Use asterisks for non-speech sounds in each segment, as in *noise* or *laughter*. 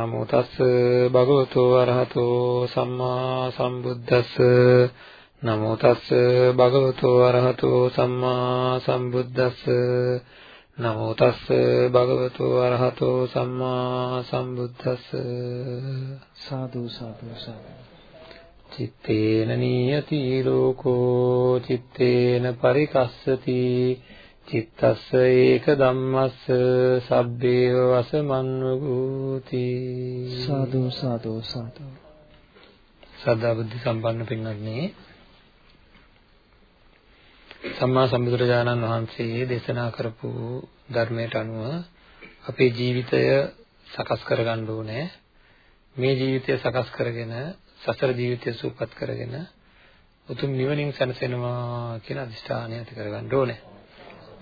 නමෝ තස් භගවතු අරහතෝ සම්මා සම්බුද්දස්ස. නමෝ තස් භගවතු අරහතෝ සම්මා සම්බුද්දස්ස. නමෝ තස් භගවතු අරහතෝ සම්මා සම්බුද්දස්ස. සාදු සාදු සාදු. චිත්තේන නියති ලෝකෝ චිත්තේන පරිකස්සති චිත්තස්ස ඒක ධම්මස්ස සබ්බේව වසමන්වගෝති. සාදු සාදු සාදු. සදා බුද්ධ සම්පන්න පින්වත්නි. සම්මා සම්බුදුරජාණන් වහන්සේ දේශනා කරපු ධර්මයට අනුව අපේ ජීවිතය සකස් කරගන්න ඕනේ. මේ ජීවිතය සකස් කරගෙන සසර ජීවිතය සූපත් කරගෙන උතුම් නිවනින් සැනසෙනවා කියන අදිෂ්ඨානය ඇති කරගන්න ඕනේ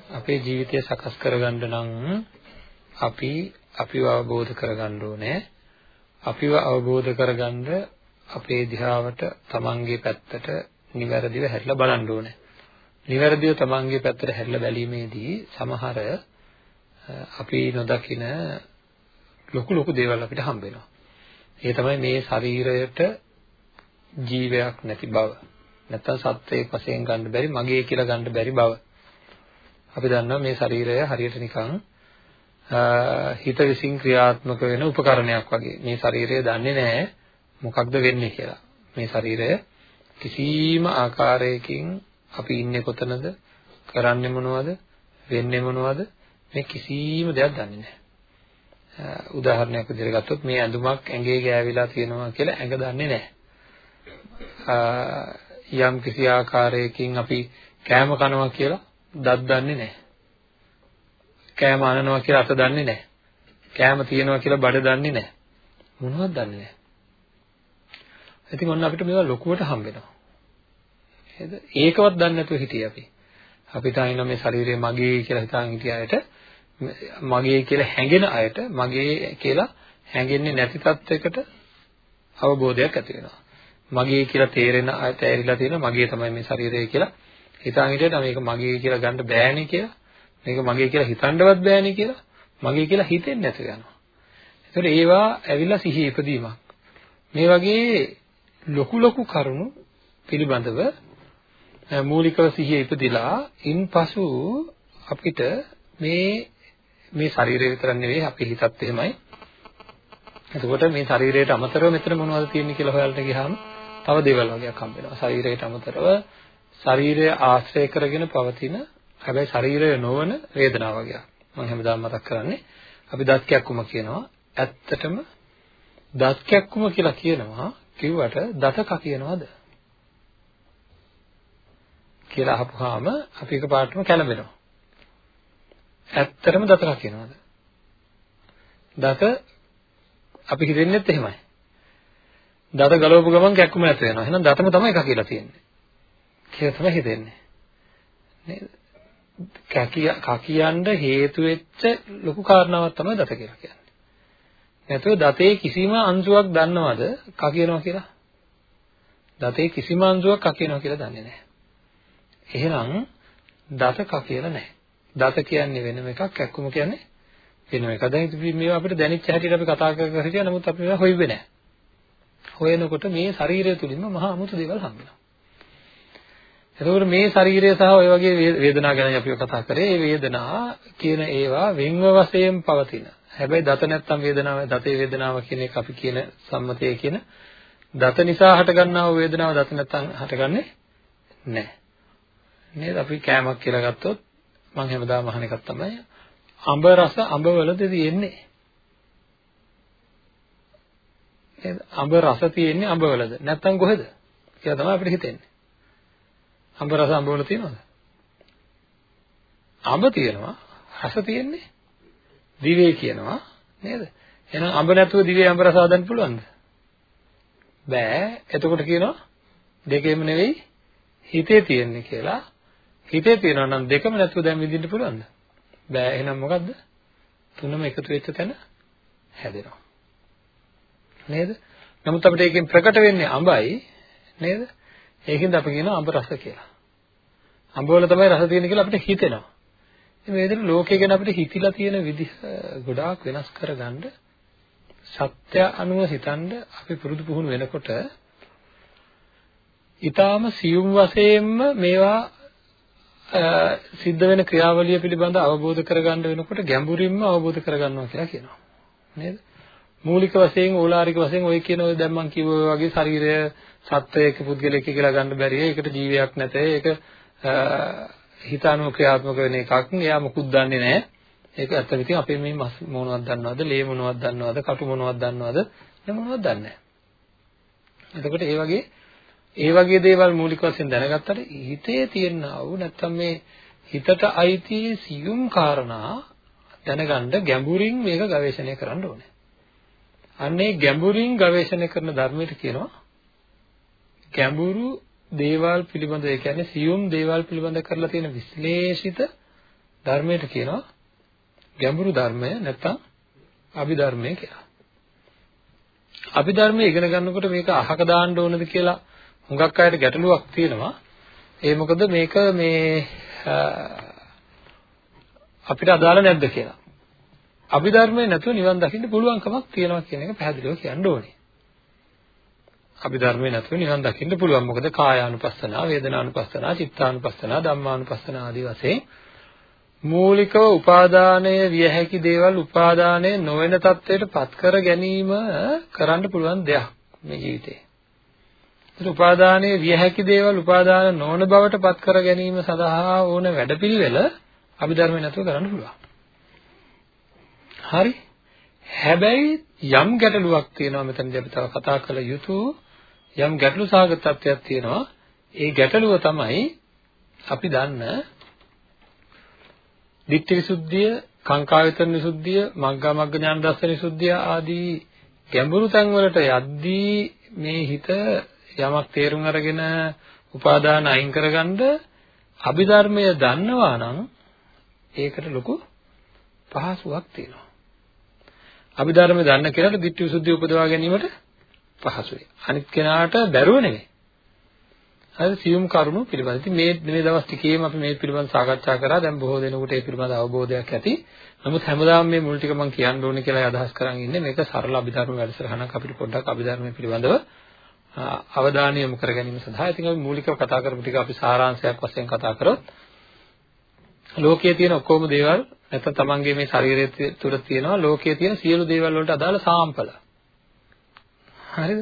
අපේ ජීවිතය සකස් කරගන්න නම් අපි අපිව අවබෝධ කරගන්න ඕනේ. අපිව අවබෝධ කරගන්න අපේ දිහාවට තමන්ගේ පැත්තට නිවැරදිව හැරිලා බලන්න ඕනේ. නිවැරදිව තමන්ගේ පැත්තට හැරිලා බැලීමේදී සමහර අපි නොදකින ලොකු ලොකු දේවල් අපිට හම්බ වෙනවා. ඒ තමයි මේ ශරීරයට ජීවයක් නැති බව. නැත්තම් සත්වයක් වශයෙන් ගන්න බැරි මගේ කියලා ගන්න බැරි බව. අපි දන්නවා මේ ශරීරය හරියට නිකන් හිත විසින් ක්‍රියාත්මක වෙන උපකරණයක් වගේ. මේ ශරීරය දන්නේ නැහැ මොකක්ද වෙන්නේ කියලා. මේ ශරීරය කිසිම ආකාරයකින් අපි ඉන්නේ කොතනද, කරන්නේ මොනවද, වෙන්නේ මොනවද මේ කිසිම දෙයක් දන්නේ නැහැ. උදාහරණයක් විදිහට ගත්තොත් මේ ඇඳුමක් ඇඟේ ගෑවිලා තියෙනවා කියලා ඇඟ දන්නේ නැහැ. යම් කිසි ආකාරයකින් අපි කෑම කනවා කියලා දත් දන්නේ නැහැ. කෑම අනනවා කියලා අත දන්නේ නැහැ. කෑම තියනවා කියලා බඩ දන්නේ නැහැ. මොනවද දන්නේ නැහැ. ඉතින් ඔන්න අපිට මේවා ලොකුවට හම්බ වෙනවා. නේද? ඒකවත් දන්නේ නැතුව හිටියේ අපි. අපි තායින මේ ශරීරය මගේ කියලා හිතාගෙන හිටිය අයට මගේ කියලා හැඟෙන අයට මගේ කියලා හැඟෙන්නේ නැති තත්වයකට අවබෝධයක් ඇති වෙනවා. මගේ කියලා තේරෙන අයට ඇරිලා තියෙන මගේ තමයි මේ ශරීරය කියලා හිතාගෙන හිටියට මේක මගේ කියලා ගන්න බෑනේ කියලා මේක මගේ කියලා හිතන්නවත් බෑනේ කියලා මගේ කියලා හිතෙන්නේ නැතු යනවා. ඒතකොට ඒවා ඇවිල්ලා සිහි ඉපදීමක්. මේ වගේ ලොකු ලොකු කරුණු පිළිබඳව මූලිකව සිහිය ඉපදිලා ඉන්පසු අපිට මේ මේ ශරීරය විතරක් නෙවෙයි අපේ හිතත් එහෙමයි. එතකොට මේ ශරීරයට අමතරව මෙතන මොනවද තියෙන්නේ කියලා හොයන්න ගියාම තව දේවල් වගේක් හම්බ වෙනවා. ශරීරයට අමතරව ශරීරය ආශ්‍රය කරගෙන පවතින හැබැයි ශරීරය නොවන වේදනාව වගේ. මම හැමදාම මතක් කරන්නේ අපි දත් කැක්කුම කියනවා. ඇත්තටම දත් කැක්කුම කියලා කියනවා කිව්වට දතක කියනවද? කියලා අහපුවාම අපි එකපාරටම කැළඹෙනවා. ඇත්තටම දතක කියනවද? දත අපි හිතෙන්නේත් එහෙමයි. දත ගලවපු ගමන් කැක්කුම නැත වෙනවා. එහෙනම් දතම තමයි එක කියලා තියෙන්නේ. කියලා තමයි හිතෙන්නේ. නේද? කකියන්න හේතු වෙච්ච ලොකු කාරණාවක් තමයි දත කියලා කියන්නේ. නැතුව දතේ කිසිම අංශුවක් දන්නවද කකියනවා කියලා? දතේ කිසිම අංශුවක් කකියනවා කියලා දන්නේ නැහැ. එහෙනම් දත කකියලා නැහැ. දත කියන්නේ වෙනම එකක්, කැක්කුම කියන්නේ වෙනම එකක්. දැන් මේවා අපිට දැනෙච්ච හැටියට අපි කතා කර කර හිටියා නමුත් අපි මේවා හොයුවේ නැහැ. හොයනකොට මේ ශරීරය තුලින්ම මහා අමුතු දේවල් හම්බ වෙනවා. එතකොට මේ ශරීරය සහ ඔය වගේ වේදනා ගැන අපි කතා කරේ. මේ වේදනා කියන ඒවා වෙන්ව වශයෙන් පවතින. හැබැයි දත නැත්තම් වේදනාව, දතේ වේදනාව කියන එක අපි කියන සම්මතයේ කියන දත නිසා හටගන්නා වූ වේදනාව දත නැත්තම් හටගන්නේ නැහැ. නේද? අපි කෑමක් කියලා ගත්තොත් මම හැමදාම අහන එකක් තමයි අඹ රස අඹවලද තියෙන්නේ. නේද? අඹ රස තියෙන්නේ අඹවලද? නැත්තම් කොහෙද? කියලා තමයි අපිට හිතෙන්නේ. අඹ රස අඹ වල තියෙනවද? අඹ තියෙනවා, රස තියෙන්නේ. දිවේ කියනවා නේද? එහෙනම් අඹ නැතුව දිවේ අඹ රස හදන්න පුළුවන්ද? බෑ. එතකොට කියනවා දෙකේම නෙවෙයි හිතේ තියෙන්නේ කියලා. හිතේ තියෙනවා නම් දෙකම නැතුව දැන් විඳින්න පුළුවන්ද? බෑ. එහෙනම් මොකද්ද? තුනම එකතු වෙච්ච තැන හැදෙනවා. නේද? නමුත් අපිට ඒකෙන් ප්‍රකට වෙන්නේ අඹයි නේද? ඒකෙන්ද අපි කියනවා අඹ රස කියලා. අඹ වල තමයි රස තියෙන්නේ කියලා අපිට හිතෙනවා. ඉතින් මේ විදිහට ලෝකය ගැන අපිට හිතිලා තියෙන විදිහ ගොඩාක් වෙනස් කරගන්න සත්‍ය අනුව හිතනද අපි පුරුදු පුහුණු වෙනකොට ඊටාම සියුම් වශයෙන්ම මේවා සිද්ධ වෙන ක්‍රියාවලිය පිළිබඳ අවබෝධ කරගන්න වෙනකොට ගැඹුරින්ම අවබෝධ කරගන්නවා කියලා කියනවා. නේද? මූලික වශයෙන් ඕලාරික වශයෙන් ඔය කියන ඔය දැන් මම කිව්වා වගේ ශරීරය සත්වයක පුද්ගලයෙක් කියලා ගන්න බැරි. ඒකට ජීවයක් නැත. ඒක හිතානුව ක්‍රියාත්මක වෙන එකක්. එයා මොකුත් දන්නේ නැහැ. ඒක ඇත්ත විදිහ අපේ මේ මස් මොනවද දන්නවද ලේ මොනවද දන්නවද කටු මොනවද දන්නවද මේ මොනවද දන්නේ නැහැ. එතකොට ඒ වගේ ඒ වගේ දේවල් මූලික වශයෙන් දැනගත්තට හිතේ තියෙනා වූ නැත්තම් මේ හිතට අයිති සියුම් කාරණා දැනගන්න ගැඹුරින් මේක ගවේෂණය කරන්න ඕනේ. අන්නේ ගැඹුරින් ගවේෂණය කරන ධර්මයට කියනවා ගැඹුරු දේවල් පිළිබඳ ඒ කියන්නේ සියුම් දේවල් පිළිබඳ කරලා තියෙන විශ්ලේෂිත ධර්මයට කියනවා ගැඹුරු ධර්මය නැත්තම් අභිධර්මය කියලා. අභිධර්මය ඉගෙන ගන්නකොට මේක අහක දාන්න ඕනද කියලා හුඟක් අයට ගැටලුවක් තියෙනවා. ඒ මොකද මේක මේ අපිට අදාළ නැද්ද කියලා. අභිධර්මයේ නැතුව නිවන් දකින්න පුළුවන්කමක් තියෙනවා කියන එක පැහැදිලිව කියන්න ඕනේ. අභිධර්මයේ නැතුව නිවන් දකින්න පුළුවන්. මොකද කායානුපස්සනා, වේදනානුපස්සනා, චිත්තානුපස්සනා, ධම්මානුපස්සනා ආදී වශයෙන් මූලිකව උපාදානය විය හැකි දේවල් උපාදානය නොවන තත්වයට පත් කර ගැනීම කරන්න පුළුවන් දෙයක් මේ ජීවිතේ. උපාදානයේ විය හැකි දේවල් උපාදාන නොවන බවට පත් කර ගැනීම සඳහා ඕන වැඩපිළිවෙල අභිධර්මයේ නැතුව කරන්න පුළුවන්. හරි. හැබැයි යම් ගැටලුවක් තියෙනවා මෙතනදී අපි තව කතා කළ යුතු යම් ගැටලු සහගත තත්ත්වයක් තියෙනවා. ඒ ගැටලුව තමයි අපි දන්න ditthi visuddhiya, කාංකායතන විසුද්ධිය, මග්ගා මග්ග ඥාන දර්ශන විසුද්ධිය ආදී ගැඹුරු තැන් වලට යද්දී මේ හිත යමක් තේරුම් අරගෙන උපාදාන අයින් කරගන්න අභිධර්මය දන්නවා නම් ඒකට ලොකු පහසුවක් තියෙනවා. අභිධර්මය දන්න කෙනාට ditthi visuddhi උපදවා ගැනීමට පහසුයි. අනිත් කෙනාට බැරුව නෙමෙයි. හරි සියුම් කරුණු පිළිබඳ. ඉතින් මේ මේ දවස් ටිකේම අපි මේ පිළිබඳව සාකච්ඡා කරා. දැන් බොහෝ දෙනෙකුට ඒ පිළිබඳ අවබෝධයක් ඇති. නමුත් හැමදාම මේ මුල් ටික මම කියන්න ඕනේ කියලා අදහස් කරන් ඉන්නේ. මේක සරල අභිධර්ම වැඩසටහනක් අපිට පොඩ්ඩක් අභිධර්මයේ පිළිබඳව අවධානය යොමු කර ගැනීම සඳහා ඉතින් අපි මූලිකව කතා කරපු ටික අපි සාරාංශයක් වශයෙන් කතා කරොත් ලෝකයේ තියෙන ඔක්කොම දේවල් නැත්නම් තමන්ගේ මේ ශරීරය තුළ තියෙනවා ලෝකයේ තියෙන සියලු දේවල් වලට අදාළ සාම්පල. හරිද?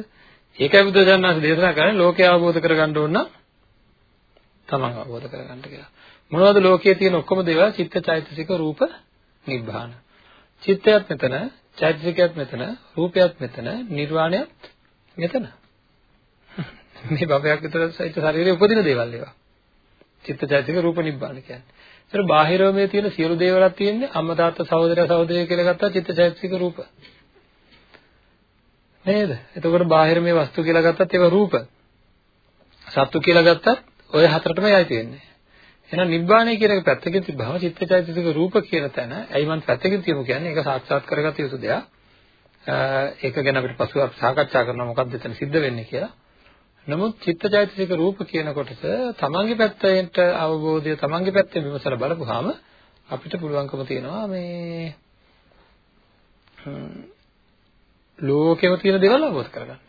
ඒකයි බුදුරජාණන් වහන්සේ දේශනා කරන්නේ ලෝකය අවබෝධ කරගන්න ඕන නම් තමන් අවබෝධ කරගන්න කියලා. මොනවද ලෝකයේ තියෙන ඔක්කොම දේවල් චිත්තචෛතසික රූප නිබ්බාන. චිත්තයත් මෙතන, චෛතසිකයත් මෙතන, රූපයත් මෙතන, නිර්වාණයත් මෙතන. *laughs* මේ භවයක් විතර සහිත ශරීරයේ උපදින දේවල් ඒවා. චිත්තචෛතසික රූප නිබ්බාන කියන්නේ. ඒතර බාහිරව මේ තියෙන සියලු දේවල්ක් තියෙන්නේ අම්මා තාත්තා සහෝදරය සහෝදරිය කියලා ගත්තා චිත්තචෛතසික රූප. නේද? එතකොට බාහිර මේ වස්තු කියලා ගත්තත් ඒවා රූප. සත්තු කියලා ගත්තත් ඔය හතරටම යයි තියෙන්නේ. එහෙනම් නිබ්බාණය කියන එක පැත්තකින් තිබ්බම චිත්තචෛතසික රූප කියන තැන ඇයි මම පැත්තකින් තියමු කියන්නේ ඒක සාක්ෂාත් කරගත යුතු දෙයක්. ඒක ගැන අපිට පසුව අපි සාකච්ඡා කරනවා මොකක්ද එතන සිද්ධ වෙන්නේ කියලා. නමුත් චිත්තචෛතසික රූප කියන කොටස තමන්ගේ පැත්තට අවබෝධය තමන්ගේ පැත්තෙන් විමසලා බලපුවාම අපිට පුළුවන්කම තියෙනවා මේ ලෝකෙම තියෙන දේවල් අවබෝධ කරගන්න.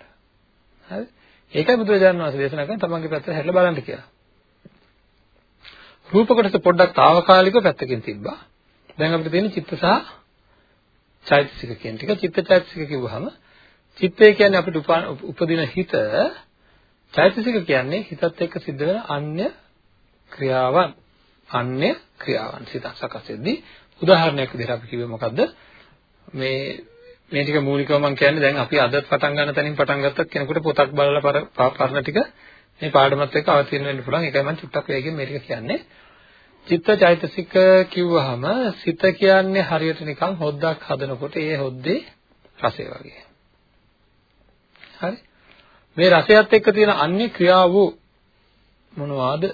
හරි? ඒකයි බුදුරජාණන් වහන්සේ දේශනා කරන්නේ තමන්ගේ පැත්තට හැරිලා බලන්න කියලා. රූප කොටස පොඩ්ඩක් తాවකාලිකව පැත්තකින් තිබ්බා. දැන් අපිට තියෙන චිත්ත සහ චෛතසික කියන ටික චිත්ත චෛතසික කිව්වහම චිත්තය කියන්නේ අපිට උපදින හිත චෛතසික කියන්නේ හිතත් එක්ක සිද්ධ වෙන අන්‍ය ක්‍රියාවන්. අන්‍ය ක්‍රියාවන් සිත සකස් වෙද්දී උදාහරණයක් විදිහට අපි කිව්වේ මොකද්ද? මේ මේ ටික මූලිකව මම කියන්නේ දැන් අපි අද පටන් ගන්න තැනින් පටන් ගත්තත් කෙනෙකුට පොතක් බලලා පරණ ටික මේ පාඩමත් එක්ක අවතීර්ණ වෙන්න පුළුවන්. ඒකයි මම චුට්ටක් වේගෙන් මේ ටික කියන්නේ. චිත්ත චෛතසික කිව්වහම සිත කියන්නේ හරියට නිකන් හොද්දක් හදනකොට ඒ හොද්දේ රසය වගේ. හරි? මේ රසයත් එක්ක තියෙන අන්‍ය ක්‍රියාවෝ මොනවාද?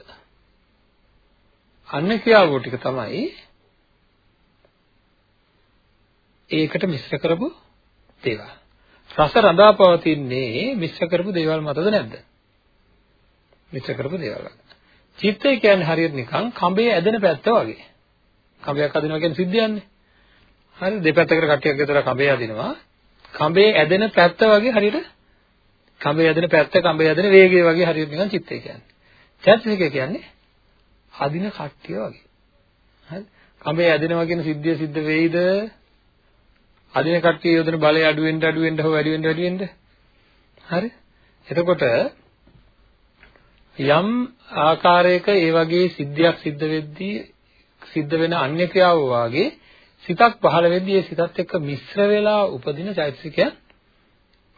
අන්‍ය ක්‍රියාවෝ ටික තමයි ඒකට මිශ්‍ර කරපු දේවල්. රස රඳා පවතින්නේ මිශ්‍ර කරපු දේවල් මතද නැද්ද? මිශ්‍ර කරපු දේවල්. චිත්තය කියන්නේ හරියට නිකන් කඹේ ඇදෙන පැත්ත වගේ. කඹයක් අදිනවා කියන්නේ සිද්ධියන්නේ. හරි දෙපැත්තකට කට්ටියක් විතර කඹේ අදිනවා. කඹේ ඇදෙන පැත්ත වගේ හරියට කඹේ ඇදෙන පැත්ත කඹේ ඇදෙන වේගය වගේ හරියට නිකන් චිත්තය කියන්නේ. චෛතසිකය කියන්නේ අදින කට්ටිය වගේ. හරි? කඹේ ඇදෙනවා කියන සිද්ධිය සිද්ධ වෙයිද? අදින කට්ටිය යොදන බලය අඩු වෙන්න අඩු වෙන්න හෝ වැඩි වෙන්න වැඩි වෙන්න. හරි? එතකොට යම් ආකාරයක ඒ වගේ සිද්ධියක් සිද්ධ වෙද්දී සිද්ධ වෙන අන්‍ය ක්‍රියාව වාගේ සිතක් පහළ වෙද්දී ඒ සිතත් එක්ක මිශ්‍ර වෙලා උපදින චෛතසිකයන්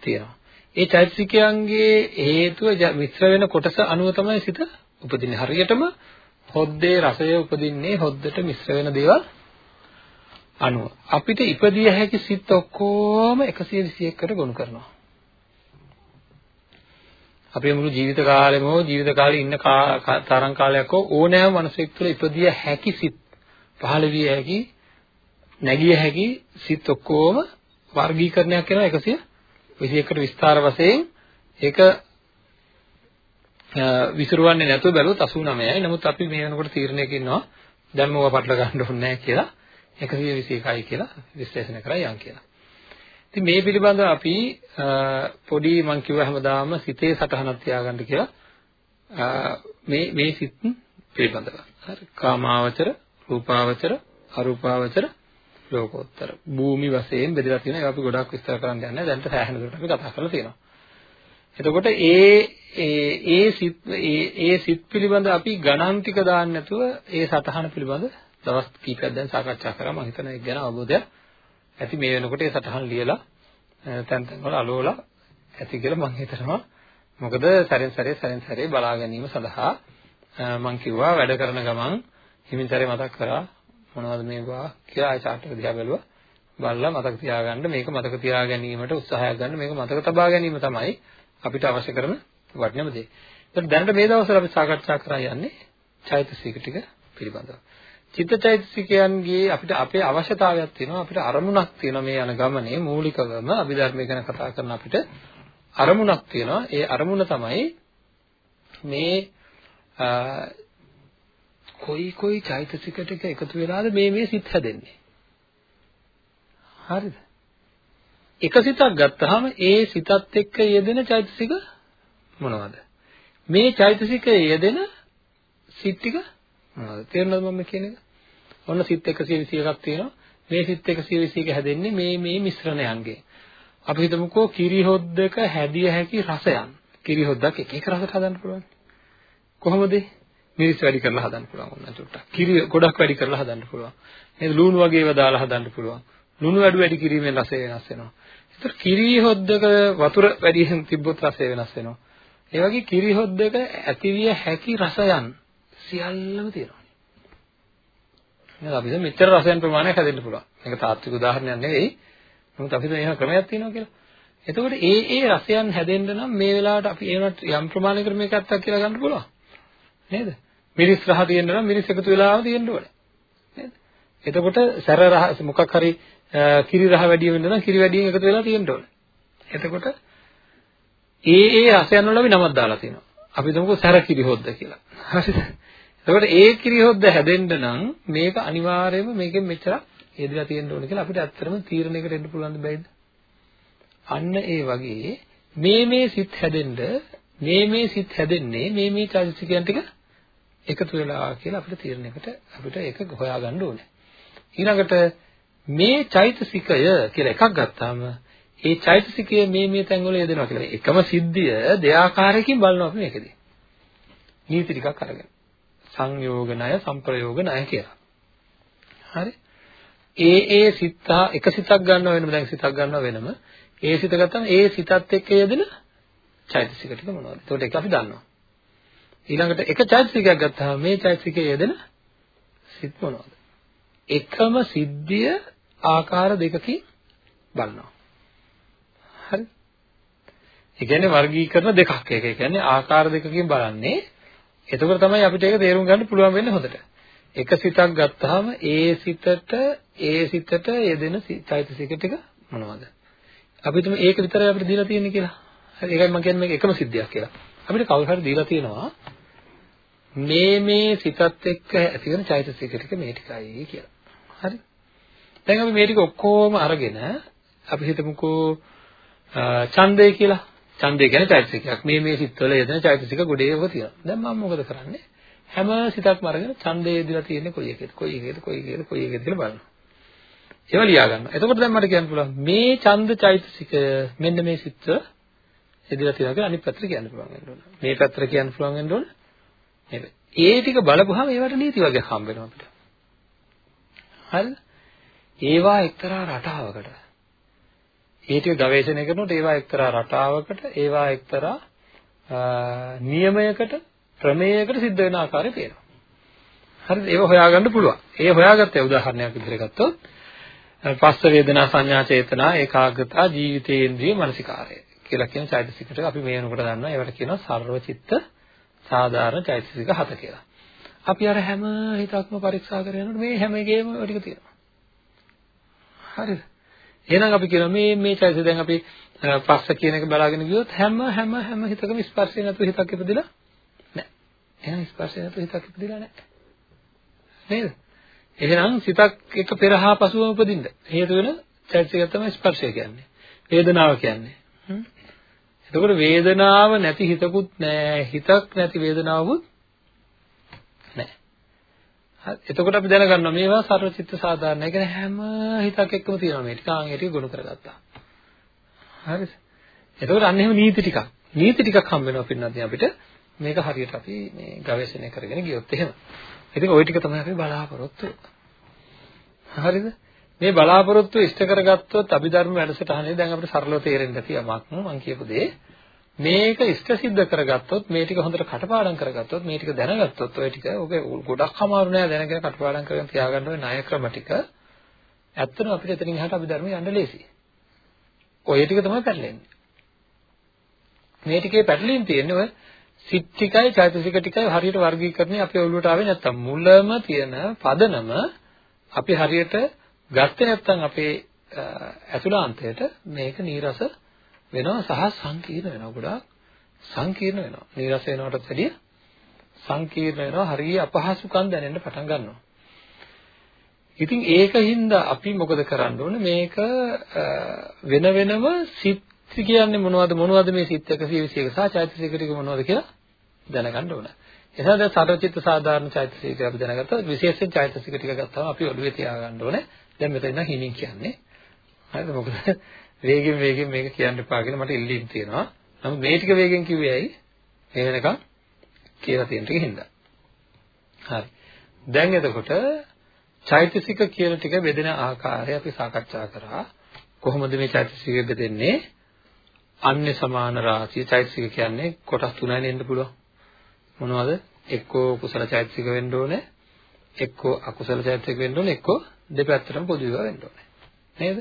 තියෙනවා. ඒ චෛතසිකයන්ගේ හේතුව මිශ්‍ර වෙන කොටස අනුව තමයි සිත උපදින්නේ. හරියටම හොද්දේ රසය උපදින්නේ හොද්දට මිශ්‍ර වෙන දේවල් අනුව. අපිට ඉපදිය හැකි සිත් ඔක්කොම 121කට ගොනු කරනවා. අපේ මුළු ජීවිත කාලෙම හෝ ජීවිත කාලේ ඉන්න තරම් කාලයක් හෝ ඕනෑම මිනිසෙක් තුළ ඉපදිය හැකි සිත් පහළ විය හැකි නැගිය හැකි සිත් ඔක්කොම වර්ගීකරණයක් කරනවා 121කට විස්තර වශයෙන් ඒක විසිරුවන්නේ නැතුව බැලුවොත් 89යි. නමුත් අපි මේ වෙනකොට තීරණයක ඉන්නවා දැන් මොකව පටල ගන්න ඕනේ නැහැ කියලා 121යි කියලා විශ්ලේෂණය කරා යන් කියලා. ඉතින් මේ පිළිබඳව අපි පොඩි මම කිව්වා හැමදාම සිතේ සටහනක් තියාගන්න කියලා මේ මේ සිත් පිළිබඳව. හරි. කාමාවචර, රූපාවචර, අරූපාවචර, ලෝකෝත්තර. භූමි වශයෙන් බෙදලා තියෙනවා. ඒක අපි ගොඩක් විස්තර කරන්න යන්නේ නැහැ. දැන්ට සෑහෙන දුරට අපි කතා කරලා තියෙනවා. එතකොට ඒ ඒ ඒ සිත් ඒ ඒ සිත් පිළිබඳ අපි ගණන් ටික දාන්න නැතුව ඒ සටහන පිළිබඳ දවස් කීපයක් දැන් සාකච්ඡා කරා මම හිතන එක ගැන අවබෝධයක් ඇති මේ වෙනකොට ඒ සටහන් ලියලා තැන් තැන් වල අලෝලා ඇති කියලා මම හිතනවා මොකද සැරෙන් සැරේ සැරෙන් සැරේ බලා ගැනීම සඳහා මම කිව්වා වැඩ කරන ගමන් හිමින්තරේ මතක් කරා මොනවද මේවා කියලා ආය chart එක දිහා බැලුවා බලලා මතක තියාගන්න මේක මතක තියා ගැනීමට උත්සාහයක් ගන්න මේක මතක තබා ගැනීම තමයි අපිට අවශ්‍ය කරන වටිනම දේ. ඒත් දැනට මේ දවස්වල අපි සාකච්ඡා කරා යන්නේ චෛතසික ටික පිළිබඳව. චිත්තචෛතසිකයන්ගේ අපිට අපේ අවශ්‍යතාවයක් තියෙනවා අපිට අරමුණක් තියෙනවා මේ යන ගමනේ මූලිකවම අභිධර්මය ගැන කතා කරන අපිට අරමුණක් තියෙනවා ඒ අරමුණ තමයි මේ කොයි කොයි චෛතසික ටික එකතු වෙලාද මේ මේ සිත් හැදෙන්නේ හරිද එක සිතක් ගත්තාම ඒ සිතත් එක්ක යෙදෙන චෛතසික මොනවද? මේ චෛතසිකයේ යෙදෙන සිත් ටික මොනවද? තේරෙනවද මම කියන එක? ඔන්න සිත් 121ක් තියෙනවා. මේ සිත් 121 හැදෙන්නේ මේ මේ මිශ්‍රණයන්ගෙන්. අපි හිතමුකෝ කිරි හොද්දක හැදිය හැකි රසයන්. කිරි හොද්දක් එක එක රසට හදන්න පුළුවන්. කොහොමද? මිරිස් වැඩි කරලා හදන්න පුළුවන් ඔන්න චුට්ටක්. කිරි ගොඩක් වැඩි කරලා හදන්න පුළුවන්. නේද? ලුණු වගේ ඒවා දාලා හදන්න පුළුවන්. ලුණු වැඩි වැඩි කිරීමෙන් රසය වෙනස් වෙනවා. ඒතර කිරි හොද්දක වතුර වැඩියෙන් තිබ්බොත් රසය වෙනස් වෙනවා. ඒ වගේ කිරි හොද්දක ඇතිවිය හැකි රසයන් සියල්ලම තියෙනවා. නේද අපි දැන් මෙච්චර රසයන් ප්‍රමාණයක් හැදෙන්න පුළුවන්. මේක තාත්වික උදාහරණයක් නෙවෙයි. නමුත් අපිට එහෙම ක්‍රමයක් තියෙනවා කියලා. එතකොට ඒ ඒ රසයන් හැදෙන්න නම් මේ වෙලාවට අපි ඒ වුණත් යම් ප්‍රමාණයකට මේක ඇත්තක් කියලා ගන්න පුළුවන්. නේද? මිරිස් රහ තියෙන්න නම් මිරිස් එකතු වෙලාම තියෙන්න ඕනේ. නේද? එතකොට සැර රහ මොකක් හරි කිරි රහ වැඩි වෙන්න නම් කිරි වැඩියෙන් එකතු වෙලා තියෙන්න ඕනේ. එතකොට ඒ ඒ රසයන් වල අපි නමක් දාලා තිනවා. අපි හිතමුකෝ සැර කිරි හොද්ද කියලා. හරිද? එතකොට ඒ කිරි හොද්ද හැදෙන්න නම් මේක අනිවාර්යයෙන්ම මේකෙන් මෙච්චර යෙදලා තියෙන්න ඕනේ කියලා අපිට ඇත්තටම තීරණයකට එන්න පුළුවන් බෑද? අන්න ඒ වගේ මේ මේ සිත් හැදෙන්න මේ මේ සිත් හැදෙන්නේ මේ මේ චෛතසිකයන් ටික එකතු වෙලා කියලා අපිට තීරණයකට අපිට ඒක හොයාගන්න ඕනේ. ඊළඟට මේ චෛතසිකය කියලා එකක් ගත්තාම ඒ චෛතසිකය මේ මේ තැන්වල යෙදෙනවා කියලා. එකම සිද්ධිය දෙආකාරයකින් බලනවා අපි මේකදී. නීති ටිකක් අරගෙන. සංයෝග ණය, සම්ප්‍රයෝග ණය කියලා. හරි? ඒ ඒ සිත එක සිතක් ගන්නව වෙනම දැන් සිතක් ගන්නව වෙනම ඒ සිත ගත්තම ඒ සිතත් එක්ක යෙදෙන චෛතසික ටික මොනවද? ඒකට ඒක අපි දන්නවා. ඊළඟට එක චෛතසිකයක් ගත්තාම මේ චෛතසිකයේ යෙදෙන සිත් මොනවද? එකම සිද්ධිය ආකාර දෙකකින් බලනවා. හරි. ඒ කියන්නේ වර්ගීකරණ දෙකක්. ඒක කියන්නේ ආකාර දෙකකින් බලන්නේ. එතකොට තමයි අපිට ඒක තේරුම් ගන්න පුළුවන් වෙන්නේ හොඳට. එක සිතක් ගත්තාම ඒ සිතට ඒ සිතට යෙදෙන චෛතසික ටික මොනවද? අපි හිතමු ඒක විතරයි අපිට දීලා තියෙන්නේ කියලා. හරි ඒකයි මම කියන්නේ මේක එකම සිද්ධියක් කියලා. අපිට කවුරු හරි දීලා තියෙනවා මේ මේ සිතත් එක්ක ඇති වෙන චෛතසික ටික මේ ටිකයි කියලා. හරි. දැන් අපි මේ ටික ඔක්කොම අරගෙන අපි හිතමුකෝ ඡන්දය කියලා. ඡන්දය කියන්නේ චෛතසිකයක්. මේ මේ සිත්වල යෙදෙන චෛතසික ගොඩේක තියෙනවා. දැන් මම මොකද කරන්නේ? හැම සිතක්ම අරගෙන ඡන්දය යෙදලා තියෙන්නේ කොයි එකේද? කොයි එකේද? කොයි එකේද? කොයි එකේද කියලා බලනවා. ඒවා ලියා ගන්නවා. එතකොට දැන් මට කියන්න පුළුවන් මේ ඡන්ද චෛතසික මෙන්න මේ සිත්ව යෙදලා තියෙනවා කියලා අනිත් පැත්තට කියන්න පුළුවන් වෙන්න ඕන. මේ පැත්තට කියන්න පුළුවන් වෙන්න ඕන. නේද? ඒ ටික බලපුවාම ඒවට නීති වර්ගයක් හම්බ වෙනවා අපිට. හරිද? ඒවා එක්තරා රටාවකට. ඒ ටික ගවේෂණය කරනකොට ඒවා එක්තරා රටාවකට, ඒවා එක්තරා නියමයකට, ක්‍රමයකට සිද්ධ වෙන ආකාරය තියෙනවා. හරිද? ඒව හොයාගන්න පුළුවන්. ඒ හොයාගත්තේ උදාහරණයක් විදිහට ගත්තොත් පස්ස වේදනා සංඥා චේතනා ඒකාග්‍රතා ජීවිතේන්ද්‍රිය මනසිකාරය කියලා කියන චෛතසික ටික අපි මේ වෙනකොට දන්නවා ඒවට කියනවා සර්වචිත්ත සාධාරණ චෛතසික හත කියලා. අපි අර හැම හිතක්ම පරීක්ෂා කරනකොට මේ හැම එකේම ඔය ටික තියෙනවා. හරිද? එහෙනම් අපි කියනවා මේ මේ චෛතසික දැන් අපි පස්ස කියන එක බලාගෙන ගියොත් හැම හැම හැම හිතකම ස්පර්ශය නැතුව හිතක් ඉපදිලා නැහැ. එහෙනම් ස්පර්ශය නැතුව හිතක් ඉපදිලා නැහැ. නේද? එහෙනම් සිතක් එක පෙරහා පසුවම උපදින්න හේතු වෙන චෛතසිකය තමයි ස්පර්ශය කියන්නේ. වේදනාව කියන්නේ. එතකොට වේදනාව නැති හිතකුත් නැහැ. හිතක් නැති වේදනාවකුත් නැහැ. හරි. එතකොට අපි දැනගන්නවා මේවා සර්වචිත්ත සාධාරණ. ඒ කියන්නේ හැම හිතක් එක්කම තියෙනවා මේ ටික. ආන් ඒ ටික ගොනු කරගත්තා. හරිද? එතකොට අන්න එහෙම නීති ටිකක්. නීති ටිකක් හම්බ වෙනවා පින්නත් අපිට මේක හරියට අපි මේ ගවේෂණය කරගෙන ගියොත් එහෙම. ඉතින් ওই ටික තමයි අපි බලාපොරොත්තු. හරිද? මේ බලාපොරොත්තු ඉෂ්ට කරගත්තොත් අභිධර්ම වැඩසටහනේ දැන් අපිට සරලව තේරෙන්න ඇති යමක් මම කියපු දේ මේක ඉෂ්ට සිද්ධ කරගත්තොත් මේ ටික හොඳට කටපාඩම් කරගත්තොත් මේ ටික දැනගත්තොත් ඔය ටික ඔක ගොඩක් අමාරු නෑ දැනගෙන කටපාඩම් කරගෙන තියාගන්න ওই ණය ක්‍රම ටික ඇත්තටම අපිට එතනින් එහාට අභිධර්ම යන්න ලේසි. ඔය ටික තමයි පැටලෙන්නේ. මේ ටිකේ පැටලීම් තියෙන්නේ ඔය සිත් ටිකයි චෛතසික ටිකයි හරියට වර්ගීකරණය අපේ ඔළුවට ආවේ නැත්තම් මුලම තියෙන පදනම අපි හරියට ගත්තේ නැත්නම් අපේ ඇතුළාන්තයට මේක නීරස වෙනවා සහ සංකීර්ණ වෙනවා ගොඩාක් සංකීර්ණ වෙනවා නීරස වෙනවටත් වැඩිය සංකීර්ණ වෙනවා හරිය අපහසුකම් දැනෙන්න පටන් ගන්නවා ඉතින් ඒකින්ද අපි මොකද කරන්න ඕනේ මේක වෙන වෙනම සිත් කියන්නේ මොනවද මොනවද මේ සිත් 121 සහ චෛතසික ටික මොනවද කියලා දැනගන්න ඕන. එතන දැන් සතරචිත්ත සාධාරණ චෛතසික අපි දැනගත්තා විශේෂයෙන් චෛතසික ටික ගත්තාම අපි ඔළුවේ තියාගන්න ඕනේ. දැන් මෙතන ඉඳන් හිමින් කියන්නේ. හරිද? මොකද වේගෙන් වේගෙන් මේක කියන්න එපා කියලා මට ඉල්ලීම් තියෙනවා. නමුත් මේ ටික වේගෙන් කිව්වේ ඇයි? මේ වෙනකන් කියලා තියෙන ටික හින්දා. හරි. දැන් එතකොට චෛතසික කියන ටික බෙදෙන ආකාරය අපි සාකච්ඡා කරා. කොහොමද මේ චෛතසික බෙදෙන්නේ? අන්‍ය සමාන රාශිය චෛතසික කියන්නේ කොටස් තුනයි නෙන්න පුළුවන්. මොනවද? එක්කෝ කුසල චෛතසික වෙන්න ඕනේ, එක්කෝ අකුසල චෛතසික වෙන්න ඕනේ, එක්කෝ දෙපැත්තටම පොදු ඒවා වෙන්න ඕනේ. නේද?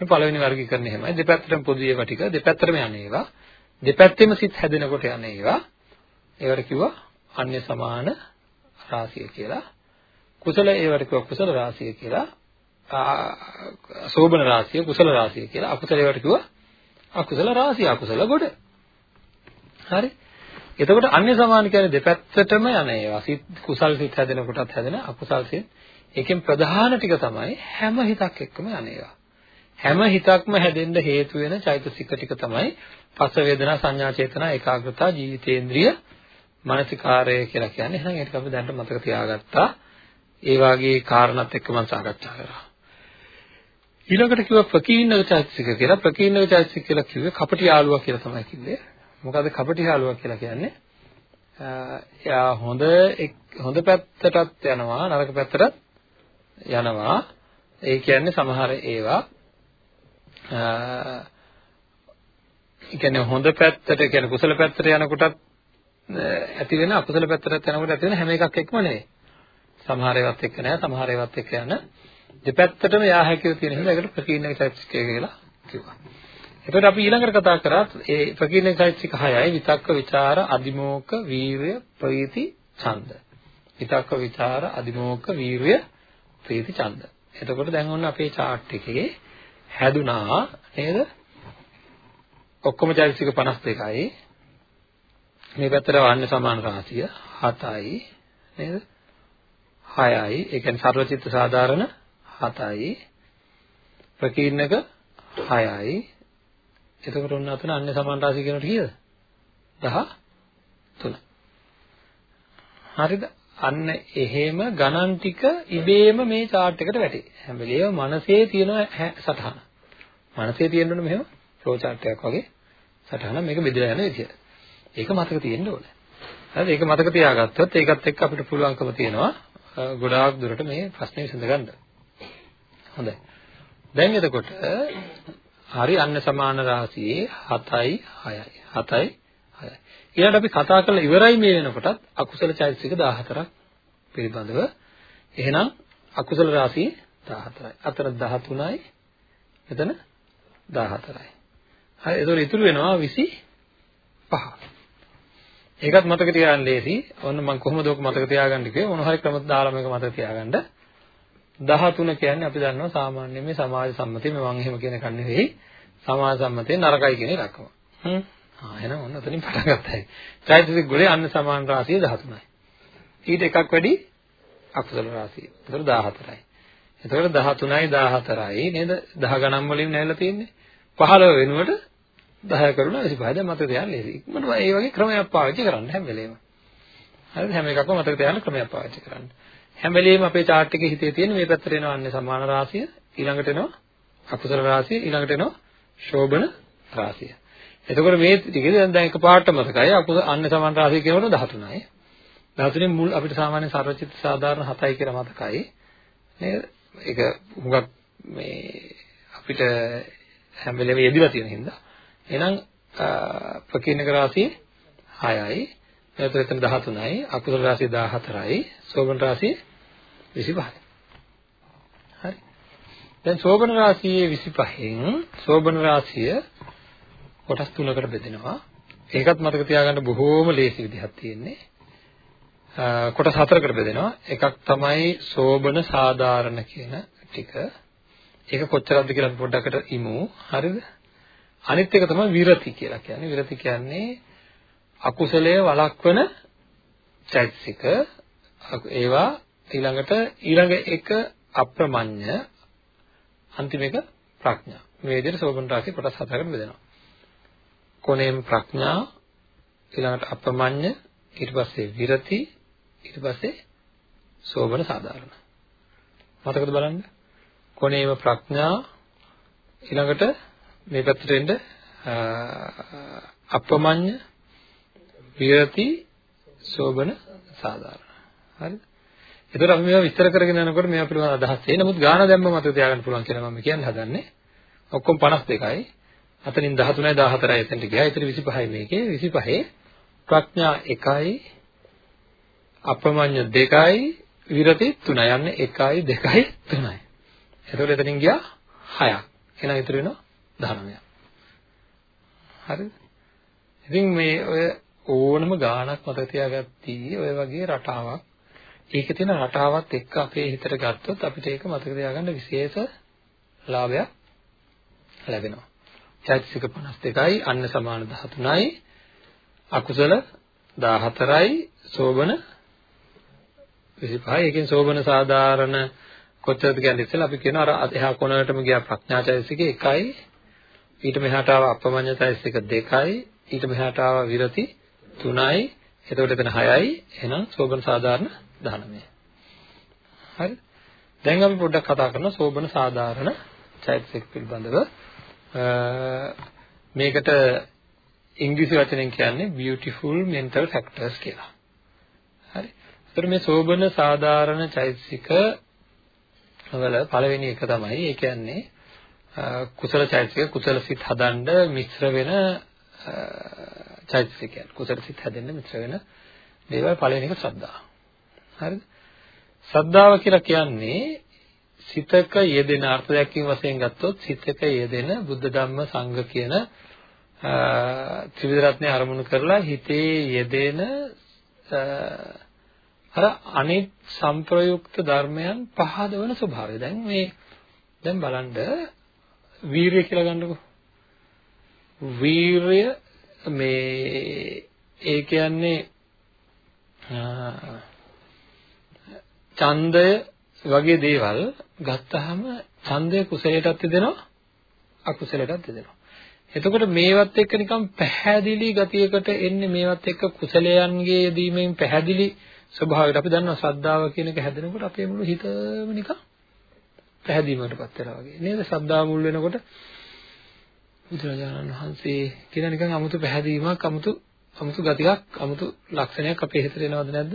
මේ පළවෙනි වර්ගීකරණය එහෙමයි. දෙපැත්තටම පොදු ඒවා ටික දෙපැත්තටම යන ඒවා. දෙපැත්තෙම සිත් හැදෙනකොට යන ඒවා. ඒවට කිව්වා අන්‍ය සමාන රාශිය කියලා. කුසල ඒවට කිව්වා කුසල රාශිය කියලා. සෝබන රාශිය කුසල රාශිය කියලා. අකුසල ඒවට කිව්වා අකුසල රාශිය අකුසල ගොඩ. හරි? එතකොට අන්‍ය සමාන කියන්නේ දෙපැත්තටම යන ඒවා. සිත් කුසල් සිත් හැදෙනකොටත් හැදෙන අකුසල් සිත්. ඒකෙන් ප්‍රධාන ටික තමයි හැම හිතක් එක්කම යන ඒවා. හැම හිතක්ම හැදෙන්න හේතු වෙන චෛතසික ටික තමයි පස්ස වේදනා සංඥා චේතනා ඒකාග්‍රතා ජීවිතේන්ද්‍රිය මානසිකාරය කියලා කියන්නේ. එහෙනම් ඒක අපි දැනට මතක තියාගත්තා. ඒ වාගේ කාරණාත් එක්ක මම සාකච්ඡා කරා. ඊළඟට කිව්වා ප්‍රකීර්ණක චෛතසික කියලා. ප්‍රකීර්ණක චෛතසික කියලා කිව්වේ කපටි යාළුවා කියලා තමයි කිව්වේ. මොකද කපටි යාළුවා කියලා කියන්නේ? එයා හොඳ හොඳ පැත්තටත් යනවා නරක පැත්තටත් යනවා. ඒ කියන්නේ සමහර ඒවා ඒ කියන්නේ හොඳ පැත්තට කියන්නේ කුසල පැත්තට යනකොටත් ඇති වෙන අකුසල පැත්තට යනකොට ඇති වෙන හැම එකක් එක්කම නෙවෙයි. සමහර ඒවාත් එක්ක නෑ සමහර ඒවාත් එක්ක යන දෙපැත්තටම යා හැකියි තියෙන හින්දා ඒකට ප්‍රකීර්ණක චෛතසිකය කියලා කිව්වා. එතකොට අපි ඊළඟට කතා කරා ඒ ප්‍රකීර්ණක චෛතසික 6යි විතක්ක ਵਿਚාර අදිමෝක වීරය ප්‍රීති ඡන්ද. විතක්ක විචාර අදිමෝක වීරය ප්‍රීති ඡන්ද. එතකොට දැන් ඔන්න අපේ chart එකේ හැදුනා නේද? ඔක්කොම චෛතසික 52යි. මේ පැත්තට වන්න සමාන රාශිය 7යි නේද? 6යි. ඒ කියන්නේ සර්වචිත්ත සාධාරණ 7යි. ප්‍රකීර්ණක 6යි. එතකොට ඔන්න අතන අන්‍ය සමාන රාශිය කියනකොට කීයද? 13. හරිද? අන්න එහෙම ගණන් ටික ඉබේම මේ chart එකට වැටේ. හැම වෙලේම මනසේ තියෙන සටහන. මනසේ තියෙනවනේ මෙහෙම ෆ්ලෝ chart එකක් වගේ සටහන මේක බෙදලා යන විදිය. ඒක මතක තියෙන්න ඕනේ. හරිද? ඒක මතක තියාගත්තොත් ඒකත් එක්ක අපිට පුළුවන්කම තියෙනවා ගොඩාක් දුරට මේ ප්‍රශ්නේ විසඳගන්න. හොඳයි. දැන් එතකොට හරි අන්න සමාන රාශියේ 7යි 6යි 7යි 6යි. ඊළඟට අපි කතා කරලා ඉවරයි මේ වෙනකොටත් අකුසල චෛතසික 14ක් පිළිබඳව. එහෙනම් අකුසල රාශිය 14යි. අතන 13යි මෙතන 14යි. හරි ඒතකොට ඉතුරු වෙනවා 25. ඒකත් මතක තියාගන්න ලේසි. ඔන්න මම කොහොමද ඔක මතක තියාගන්නේ කිව්වේ මොන හරි ක්‍රම දාලා මේක මතක තියාගන්න. 13 කියන්නේ අපි දන්නවා සාමාන්‍ය මේ සමාජ සම්මතය මේ මම එහෙම කියන එකක් නෙවෙයි. සමාජ සම්මතේ නරකයි කියන එකක්ම. හ්ම්. ආ එහෙනම් ඔන්න ඔතනින් පටන් ගත්තා. චෛතසික ගුණේ අන්න සමාන රාශිය 13යි. ඊට එකක් වැඩි අකුසල රාශිය. ඒතර 14යි. එතකොට 13යි 14යි නේද? 10 ගණන් වලින් නැවිලා තියෙන්නේ. 15 වෙනුවට 10 කරුණා 25 දැන් මතක තියාගන්න ලේසි. ඉක්මනට මේ වගේ ක්‍රමයක් පාවිච්චි කරන්න හැම වෙලේම. හරිද? හැම එකක්ම මතක තියාගන්න ක්‍රමයක් පාවිච්චි කරන්න. හැම වෙලේම අපේ chart එකේ හිතේ තියෙන මේ පැත්තට එනවා අන්නේ සමාන රාශිය, ඊළඟට එනවා අකුසල රාශිය, ඊළඟට එනවා ශෝභන රාශිය. එතකොට මේ ටිකේ දැන් දැන් එකපාරට මතකයි අකුසල අන්නේ සමාන රාශිය කියනකොට 13යි. 13 මුල් අපිට සාමාන්‍ය සර්වචිත්ත සාධාරණ 7යි කියලා මතකයි. නේද? ඒක හුඟක් මේ අපිට හැම වෙලේම යෙදිලා තියෙන හින්දා එහෙනම් ප්‍රකීර්ණක රාශිය 6යි. එතකොට එතන 13යි, අකුසල රාශිය 14යි, සෝබන රාශිය 25යි. හරි. දැන් සෝබන රාශියේ 25න් සෝබන රාශිය කොටස් තුනකට බෙදෙනවා. ඒකත් මතක තියාගන්න බොහෝම ලේසි විදිහක් තියෙන්නේ. කොටස් හතරකට බෙදෙනවා. එකක් තමයි සෝබන සාධාරණ කියන ටික. ඒක කොච්චරද කියලා අපි පොඩ්ඩකට ඉමු. හරිද? අනිත් එක තමයි විරති කියලා කියන්නේ. විරති කියන්නේ අකුසලයේ වළක්වන චෛතසික. ඒවා ඊළඟට ඊළඟ එක අප්‍රමඤ්ඤ අන්තිම එක ප්‍රඥා. මේ විදිහට සෝබන රාශිය කොටස් හතරකට බෙදෙනවා. කොනේම ප්‍රඥා ඊළඟට අප්‍රමඤ්ඤ ඊට පස්සේ විරති ඊට පස්සේ සෝබන සාධාරණ. මතකද බලන්න? කොනේම ප්‍රඥා ඊළඟට මේ පැත්තට එන්න අපමඤ්ඤ විරති සෝබන සාධාරණ. හරිද? එතකොට අපි මේවා විස්තර කරගෙන යනකොට මේවා පිළිබඳ අදහස් එයි. නමුත් ගාන දැම්ම මතක තියාගන්න පුළුවන් කියලා මම කියන්න හදන්නේ. ඔක්කොම 52යි. අතනින් 13යි 14යි එතනට ගියා. ඒතර 25යි මේකේ. 25 ප්‍රඥා 1යි අපමඤ්ඤ 2යි විරති 3යි. යන්නේ 1යි 2යි 3යි. එතකොට එතනින් ගියා 6ක්. එහෙනම් ඉතුරු වෙනවා 19ක්. හරිද? ඉතින් මේ ඔය ඕනම ගාණක් මතක තියාගත්tii ඔය වගේ රටාවක් ඒකේ තියෙන රටාවත් එක්ක අපේ හිතට ගත්තොත් අපිට ඒක මතක තියාගන්න විශේෂ ලාභයක් ලැබෙනවා. චෛතසික 52යි අන්න සමාන 13යි අකුසල 14යි සෝබන 25යි. ඒකෙන් සෝබන සාධාරණ කොච්චරද කියන්නේ ඉතින් අපි කියනවා අර එහා කොනකටම ගියා ප්‍රඥා චෛතසිකේ 1යි ඊට මෙහාට ආව අපමඤ්ඤතයිස් එක 2යි ඊට මෙහාට ආව විරති 3යි එතකොට එතන 6යි එහෙනම් සෝබන සාධාරණ 19 හරි. දැන් අපි පොඩ්ඩක් කතා කරනවා සෝබන සාධාරණ චෛතසික පිළිබඳව. මේකට ඉංග්‍රීසි වචනෙන් කියන්නේ beautiful mental factors කියලා. හරි ඒතර මේ සෝබන සාධාරණ චෛතසික වල පළවෙනි එක තමයි ඒ කියන්නේ කුසල චෛතසික කුසල සිත් හදන්න මිශ්‍ර වෙන චෛතසිකයන් කුසල සිත් හැදෙන්න මිශ්‍ර වෙන දේවල් පළවෙනි එක ශ්‍රද්ධාව. හරිද? ශ්‍රද්ධාව කියලා කියන්නේ සිතක යෙදෙන අර්ථ දැක්වීම වශයෙන් ගත්තොත් සිතක යෙදෙන බුද්ධ ධම්ම සංඝ කියන ත්‍රිවිධ රත්නය අරමුණු කරලා හිතේ යෙදෙන අර අනිත් සංප්‍රයුක්ත ධර්මයන් පහදවන ස්වභාවය. දැන් මේ දැන් බලන්න වීරිය කියලා ගන්නකො. වීරය මේ ඒ කියන්නේ ඡන්දය වගේ දේවල් ගත්තාම ඡන්දය කුසලයටත් දෙනවා අකුසලයටත් යෙදෙනවා. එතකොට මේවත් එක්ක නිකන් පැහැදිලි ගතියකට එන්නේ මේවත් එක්ක කුසලයන්ගේ යෙදීමෙන් පැහැදිලි ස්වභාවයට අපි දන්නවා ශ්‍රද්ධාව කියන එක හැදෙනකොට අපේ මුළු හිතම නිකන් පැහැදීමකටපත් වෙනවා වගේ. නේද? ශ්‍රද්ධාව මුල් වෙනකොට බුදුරජාණන් වහන්සේ කියන නිකන් 아무තු පැහැදීමක් 아무තු 아무තු ගතියක් 아무තු ලක්ෂණයක් අපේ හිතට එනවද නැද්ද?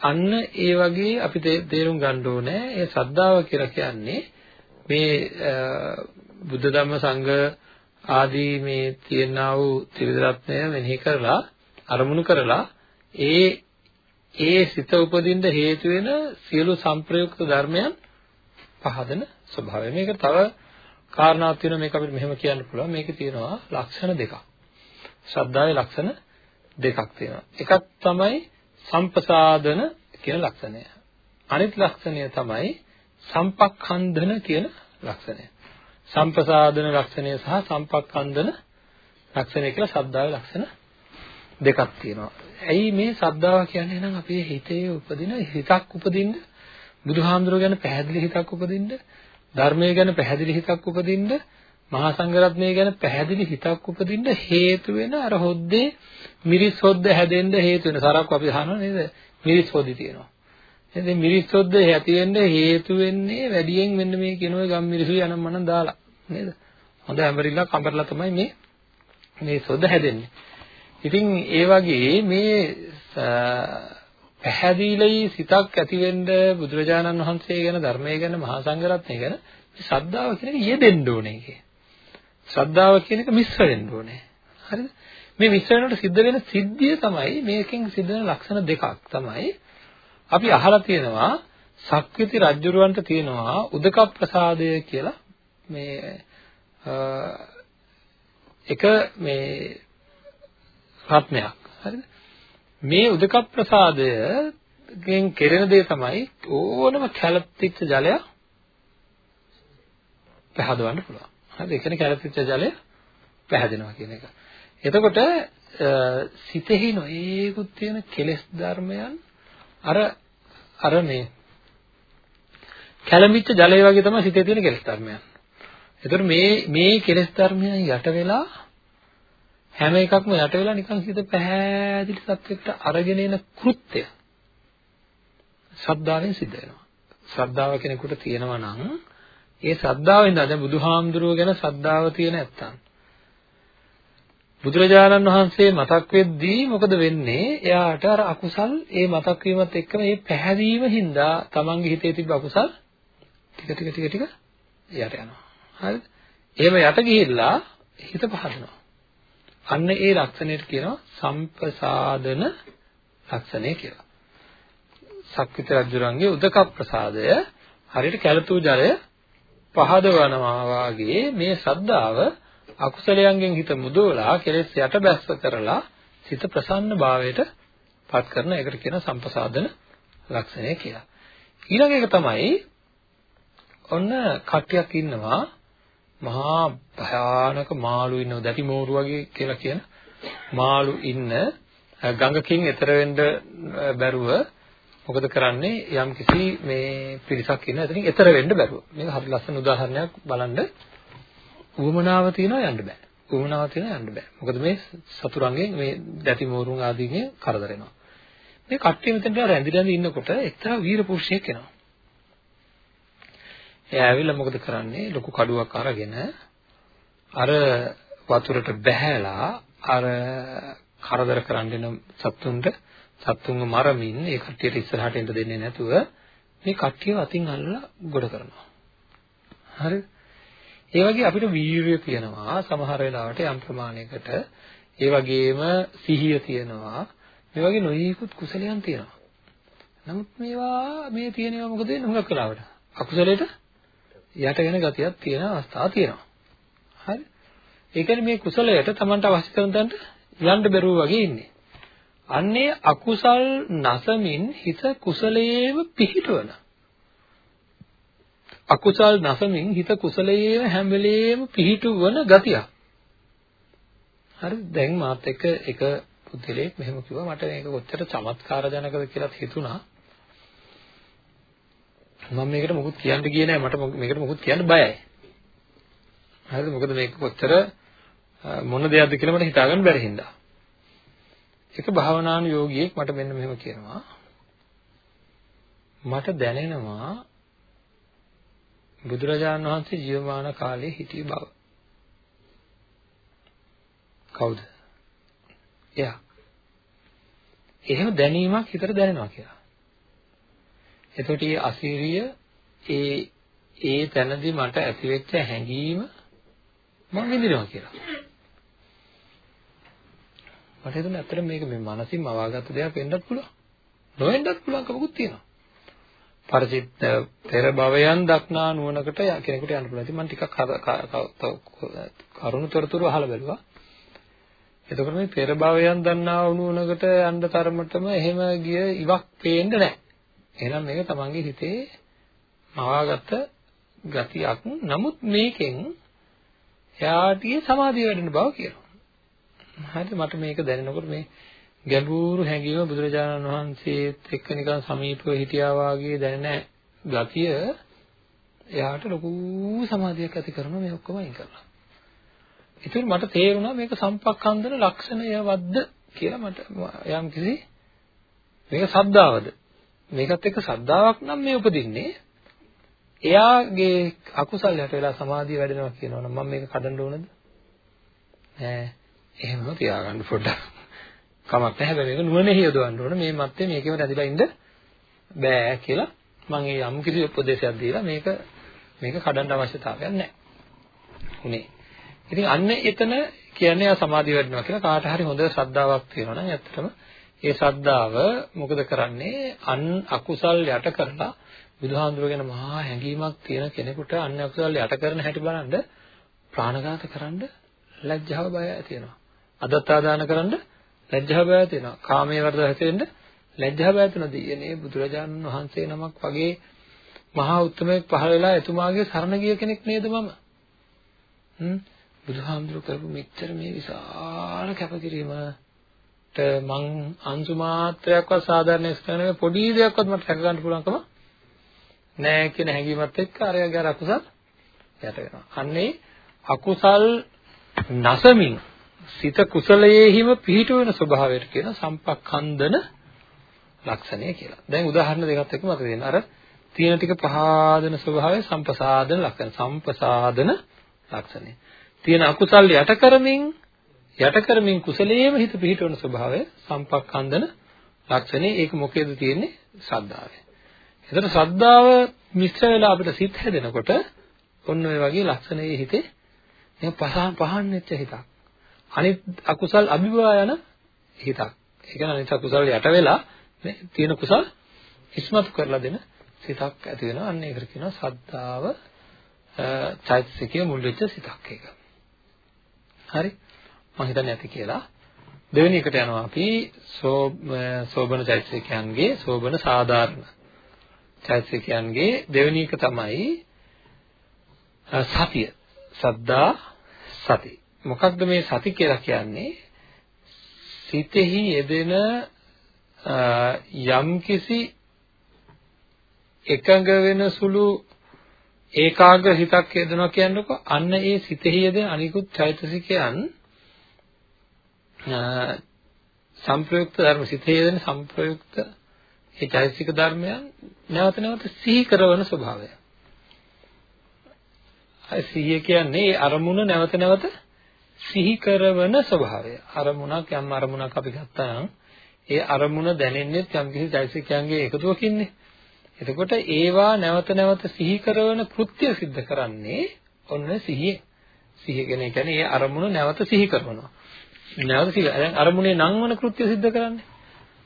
අන්න ඒ වගේ අපි තේරුම් ගන්න ඕනේ. ඒ ශ්‍රද්ධාව කියලා කියන්නේ මේ බුද්ධ ධම්ම සංඝ ආදී මේ තියනා වූ ත්‍රිවිධ රත්නය මෙනෙහි කරලා අරමුණු කරලා ඒ ඒ සිත උපදින්න හේතු වෙන සියලු සංප්‍රයුක්ත ධර්මයන් පහදන ස්වභාවය. මේක තව කාරණාවක් තියෙනවා මේක අපිට මෙහෙම කියන්න පුළුවන්. මේකේ තියෙනවා ලක්ෂණ දෙකක්. ශ්‍රද්ධාවේ ලක්ෂණ දෙකක් තියෙනවා. එකක් තමයි සම්පසාදන කියන ලක්ෂණය. අනිත් ලක්ෂණය තමයි සම්පක්ඛන්දන කියන ලක්ෂණය. සම්පසාදන ලක්ෂණය සහ සම්පක්ඛන්දන ලක්ෂණය කියලා ශ්‍රද්ධාවේ ලක්ෂණ දෙකක් තියෙනවා. ඇයි මේ ශ්‍රද්ධාව කියන්නේ නම් අපේ හිතේ උපදින හිතක් උපදින්න බුදුහාමුදුරුවෝ ගැන පැහැදිලි හිතක් උපදින්න ධර්මය ගැන පැහැදිලි හිතක් උපදින්න මහා සංඝරත්නය ගැන පැහැදිලි හිතක් උපදින්න හේතු වෙන අර හොද්දේ මිරිස් හොද්ද හැදෙන්න හේතු වෙන. සරක් අපි අහනවා නේද? මිරිස් හොද්දි තියෙනවා. එතෙන් මිරිස් හොද්ද ඇති වෙන්න හේතු වෙන්නේ වැඩියෙන් මෙන්න මේ කියන ඔය ගම් මිරිසු යනම් මනම් දාලා නේද? හොඳ ඇඹරිලා කඹරලා තමයි මේ මේ සොද්ද හැදෙන්නේ. ඉතින් ඒ වගේ මේ පැහැදිලි සිතක් ඇති වෙන්න බුදුරජාණන් වහන්සේ ගැන ධර්මය ගැන මහා සංඝරත්නය ගැන ශ්‍රද්ධාව කියන එක යෙදෙන්න ඕනේ කියේ. ශ්‍රද්ධාව කියන එක මිශ්‍ර වෙන්න ඕනේ. හරිද? මේ මිශ්‍ර වෙනකොට සිද්ධ වෙන සිද්ධිය තමයි මේකෙන් සිද්ධ වෙන ලක්ෂණ දෙකක් තමයි අපි අහලා තියෙනවා සක්විති රජුරවන්ට තියෙනවා උදක ප්‍රසාදය කියලා මේ එක මේ රත්නයක් හරිද මේ උදක ප්‍රසාදයෙන් කෙරෙන දේ තමයි ඕනම කැළපිච්ච ජලය පහදවන්න පුළුවන්. හරිද? ඒ කියන්නේ කැළපිච්ච ජලය පහදෙනවා කියන එක. එතකොට සිතෙහි නොයේකුත් තියෙන කෙලෙස් ධර්මයන් අර අර මේ කැළඹිච්ච ජලය වගේ තමයි සිතේ තියෙන කෙලෙස් ධර්මයන්. එතකොට මේ මේ කෙලෙස් ධර්මයන් යට වෙලා හැම එකක්ම යට වෙලා නිකන් හිත පැහැදිලි සත්‍යයකට අරගෙන එන කෘත්‍ය ශ්‍රද්ධාවෙන් සිද්ධ වෙනවා. ශ්‍රද්ධාව කෙනෙකුට තියෙනවා නම් ඒ ශ්‍රද්ධාවෙන් දැන් බුදුහාමුදුරුව ගැන ශ්‍රද්ධාව තියෙන නැත්තම් බුදුරජාණන් වහන්සේ මතක් වෙද්දී මොකද වෙන්නේ? එයාට අර අකුසල් ඒ මතක් වීමත් එක්කම මේ පැහැදීම හින්දා තමන්ගේ හිතේ තිබ්බ අකුසල් ටික ටික ටික ටික යට යනවා. හරිද? එහෙම යට ගිහිල්ලා හිත පහදනවා. අන්න ඒ ලක්ෂණයට කියනවා සම්ප්‍රසාදන ලක්ෂණය කියලා. සක්විත රජුරන්ගේ උදක ප්‍රසාදය හරියට කැළතු ජලය පහදවනවා වාගේ මේ ශ්‍රද්ධාව අකුසලයන්ගෙන් හිත මුදවලා කෙලෙස් යට බැස්ස කරලා සිත ප්‍රසන්න භාවයට පත් කරන එකට කියන සම්පසාදන ලක්ෂණය කියලා. ඊළඟ එක තමයි ඔන්න කට්ටියක් ඉන්නවා මහා භයානක මාළු ඉන්නව දැටි මෝරු වගේ කියලා කියන මාළු ඉන්න ගඟකින් එතර වෙන්න බැරුව මොකද කරන්නේ? යම් කිසි මේ පිරිසක් ඉන්න එතනින් එතර වෙන්න බැරුව. මේක හරි ලස්සන උදාහරණයක් බලන්න. උවමනාව තියනවා යන්න බෑ. උවමනාව තියනවා යන්න බෑ. මොකද මේ සතුරන්ගෙන් මේ දැටි මෝරුන් ආදීන්ගේ කරදර වෙනවා මේ කට්ටිය මෙතනට රැඳිලා ඉන්නකොට එක්තරා වීර පුරුෂයෙක් එනවා. එයා ඇවිල්ලා මොකද කරන්නේ ලොකු කඩුවක් අරගෙන අර වතුරට බැහැලා අර කරදර කරන්න සත්තුන්ට සත්තුන්ව මරමින් ඒ කට්ටියට ඉස්සරහට එන්න දෙන්නේ නැතුව මේ කට්ටියව අතින් අල්ලලා ගොඩ කරනවා. හරිද? ඒ වගේ අපිට වීර්යය තියෙනවා සමහර වෙලාවට යම් ප්‍රමාණයකට ඒ වගේම සිහිය තියෙනවා මේ වගේ නොයෙකුත් කුසලයන් තියෙනවා. නමුත් මේවා මේ තියෙනවා මොකද වෙන්නේ හුඟක් වෙලාවට අකුසලයට යට වෙන ගතියක් තියෙන අවස්ථා තියෙනවා. හරි? ඒ කියන්නේ මේ කුසලයට Tamanට අවශ්‍ය කරන තැනට යන්න බැරුව වගේ ඉන්නේ. අන්නේ අකුසල් නැසමින් හිත කුසලයේම පිහිටවන. අකුසල් නැසමින් හිත කුසලයේම හැම වෙලේම පිහිටවන ගතියක්. හරි දැන් මාත් එක්ක එක පුද්ගලයෙක් මෙහෙම කිව්වා මට මේක කොච්චර චමත්කාරජනකද කියලා හිතුණා. මම මේකට මොකුත් කියන්න ගියේ නෑ මට මේකට මොකුත් කියන්න බයයි. හරිද? මොකද මේක කොච්චර මොන දෙයක්ද කියලා මට හිතාගන්න බැරි හින්දා. එක භාවනානුයෝගියෙක් මට මෙන්න මෙහෙම කියනවා. මට දැනෙනවා බුදුරජාණන් වහන්සේ ජීවමාන කාලේ හිටිය බව. කවුද? එයා. එහෙම දැනීමක් හිතට දැනෙනවා කියලා. එතකොට මේ අසීරිය ඒ ඒ තැනදී මට ඇතිවෙච්ච හැඟීම මම විඳිනවා කියලා. මට හිතුණා ඇත්තට මේක මේ මානසින් මවාගත්ත දෙයක් වෙන්නත් පුළුවන්. නොවෙන්නත් පුළුවන්කමකුත් තියෙනවා. පරිචිත් පෙර භවයන් දක්නා නුවණකට කෙනෙකුට යන්න පුළුවන්. ඉතින් මම ටිකක් කරුණු තොරතුරු අහලා බැලුවා. එතකොට මේ පෙර භවයන් දන්නා නුවණකට යන්න තරමටම එහෙම ගිය ඉවක් පේන්නේ නැහැ. එහෙනම් මේක තමන්ගේ හිතේ මවාගත්ත ගතියක්. නමුත් මේකෙන් එයාටගේ සමාධිය වැඩෙන බව කියනවා. හරිද? මට මේක දැනෙනකොට මේ ගැඹුරු හැඟීම බුදුරජාණන් වහන්සේත් එක්ක නිකන් සමීපව හිටියා වාගේ දැනෙන ගතිය එයාට ලොකු සමාධියක් ඇති කරනවා මේ ඔක්කොම අයින් කරලා. ඉතින් මට තේරුණා මේක සම්පක්ඛන්දන ලක්ෂණයවත්ද කියලා මට යම් කිසි මේක සද්දාවද මේකත් එක්ක සද්දාවක් නම් මේ උපදින්නේ. එයාගේ අකුසල් යට වෙලා සමාධිය වැඩෙනවා කියනවනම් මම මේක කඩන්න ඕනද? නෑ. එහෙමම තියාගන්න පොඩ්ඩක්. කමක් නැහැ. හැබැයි මේක නුවණෙහි යොදවන්න ඕන. මේ මැත්තේ මේකෙම රැඳිලා ඉන්න බෑ කියලා මම ඒ යම් කිසි උපදේශයක් දීලා මේක මේක කඩන්න අවශ්‍යතාවයක් නැහැ. උනේ. ඉතින් අන්න එතන කියන්නේ ආ සමාධිය වැඩනවා කියලා කාට හරි හොඳ ශ්‍රද්ධාවක් තියෙනවා නම් ඇත්තටම ඒ ශ්‍රද්ධාව මොකද කරන්නේ අන් අකුසල් යට කරලා බුදුහාඳුර ගැන මහා හැඟීමක් තියෙන කෙනෙකුට අන් අකුසල් යට කරන හැටි බලන්න ප්‍රාණඝාත කරන්න ලැජ්ජාව බය ඇති වෙනවා. අදත්තාදාන කරන්න ලැජ්ජා බය තියෙනවා. කාමයේ වර්ධ හැතෙන්න ලැජ්ජා බය තියෙනවා. දෙයනේ බුදුරජාණන් වහන්සේ නමක් වගේ මහා උත්මයෙක් පහළ වෙලා එතුමාගේ සරණ ගිය කෙනෙක් නේද මම? හ්ම් බුදුහාමුදුරු කරපු මෙච්චර මේ විශාල කැපකිරීමට මං අංශු මාත්‍රයක්වත් සාධාරණ ස්ථාන නෙවෙයි පොඩි දෙයක්වත් මට හැක ගන්න පුළුවන්කම නෑ කියන හැඟීමත් එක්ක අරයාගේ අර අකුසල් යට වෙනවා. අන්නේ අකුසල් නසමින් සිත කුසලයේහිම පිහිට වෙන ස්වභාවයට කියන සම්පක්ඛන්දන ලක්ෂණය කියලා. දැන් උදාහරණ දෙකක් එක්ක මතක දෙන්න. අර තියෙන ටික පහදන ස්වභාවය සම්පසාදන ලක්ෂණ. සම්පසාදන ලක්ෂණය. තියෙන අකුසල් යට කරමින් යට කරමින් කුසලයේම හිත පිහිට වෙන ස්වභාවය සම්පක්ඛන්දන ලක්ෂණය. ඒක මොකේද තියෙන්නේ? ශ්‍රද්ධාවේ. එතකොට ශ්‍රද්ධාව මිශ්‍ර වෙලා අපිට සිත් හැදෙනකොට ඔන්න ඔය වගේ ලක්ෂණයේ හිතේ මේ පහන් පහන් වෙච්ච හිතක්. අනිත් අකුසල් අභිභවා යන හිතක්. ඒ කියන්නේ අනිත් අකුසල් යට වෙලා මේ තියෙන කුසල් ඉස්මතු කරලා දෙන සිතක් ඇති වෙනවා. අන්න ඒකට කියනවා සද්ධාව චෛතසිකයේ මුල් වෙච්ච සිතක් ඒක. හරි? මම හිතන්නේ ඇති කියලා. දෙවෙනි එකට යනවා අපි සෝබන චෛතසිකයන්ගේ සෝබන සාධාරණ චෛතසිකයන්ගේ දෙවෙනි එක තමයි සතිය. සද්දා සති. මොකක්ද මේ සති කියලා කියන්නේ? සිතෙහි යෙදෙන යම්කිසි එකඟ වෙන සුළු ඒකාග්‍ර හිතක් යෙදෙනවා කියන්නකො අන්න ඒ සිතෙහි යෙදෙන අනිකුත් චෛතසිකයන් සංප්‍රයුක්ත ධර්ම සිතේ යෙදෙන සංප්‍රයුක්ත ඒ චෛතසික ධර්මයන් නැවත නැවත සිහි කරන ස්වභාවය. සිහිය කියන්නේ අරමුණ නැවත නැවත සිහි කරවන ස්වභාවය. අරමුණක් යම් අරමුණක් අපි ගත්තා නම් ඒ අරමුණ දැනෙන්නේ යම් කිසි චෛතසිකයන්ගේ එකතුවකින්නේ. එතකොට ඒවා නැවත නැවත සිහි කරවන කෘත්‍ය સિદ્ધ කරන්නේ ඔන්න සිහිය. සිහිය කියන්නේ ඒ අරමුණ නැවත සිහි කරනවා. නැවත සිල් දැන් අරමුණේ නංවන කෘත්‍ය සිද්ධ කරන්නේ.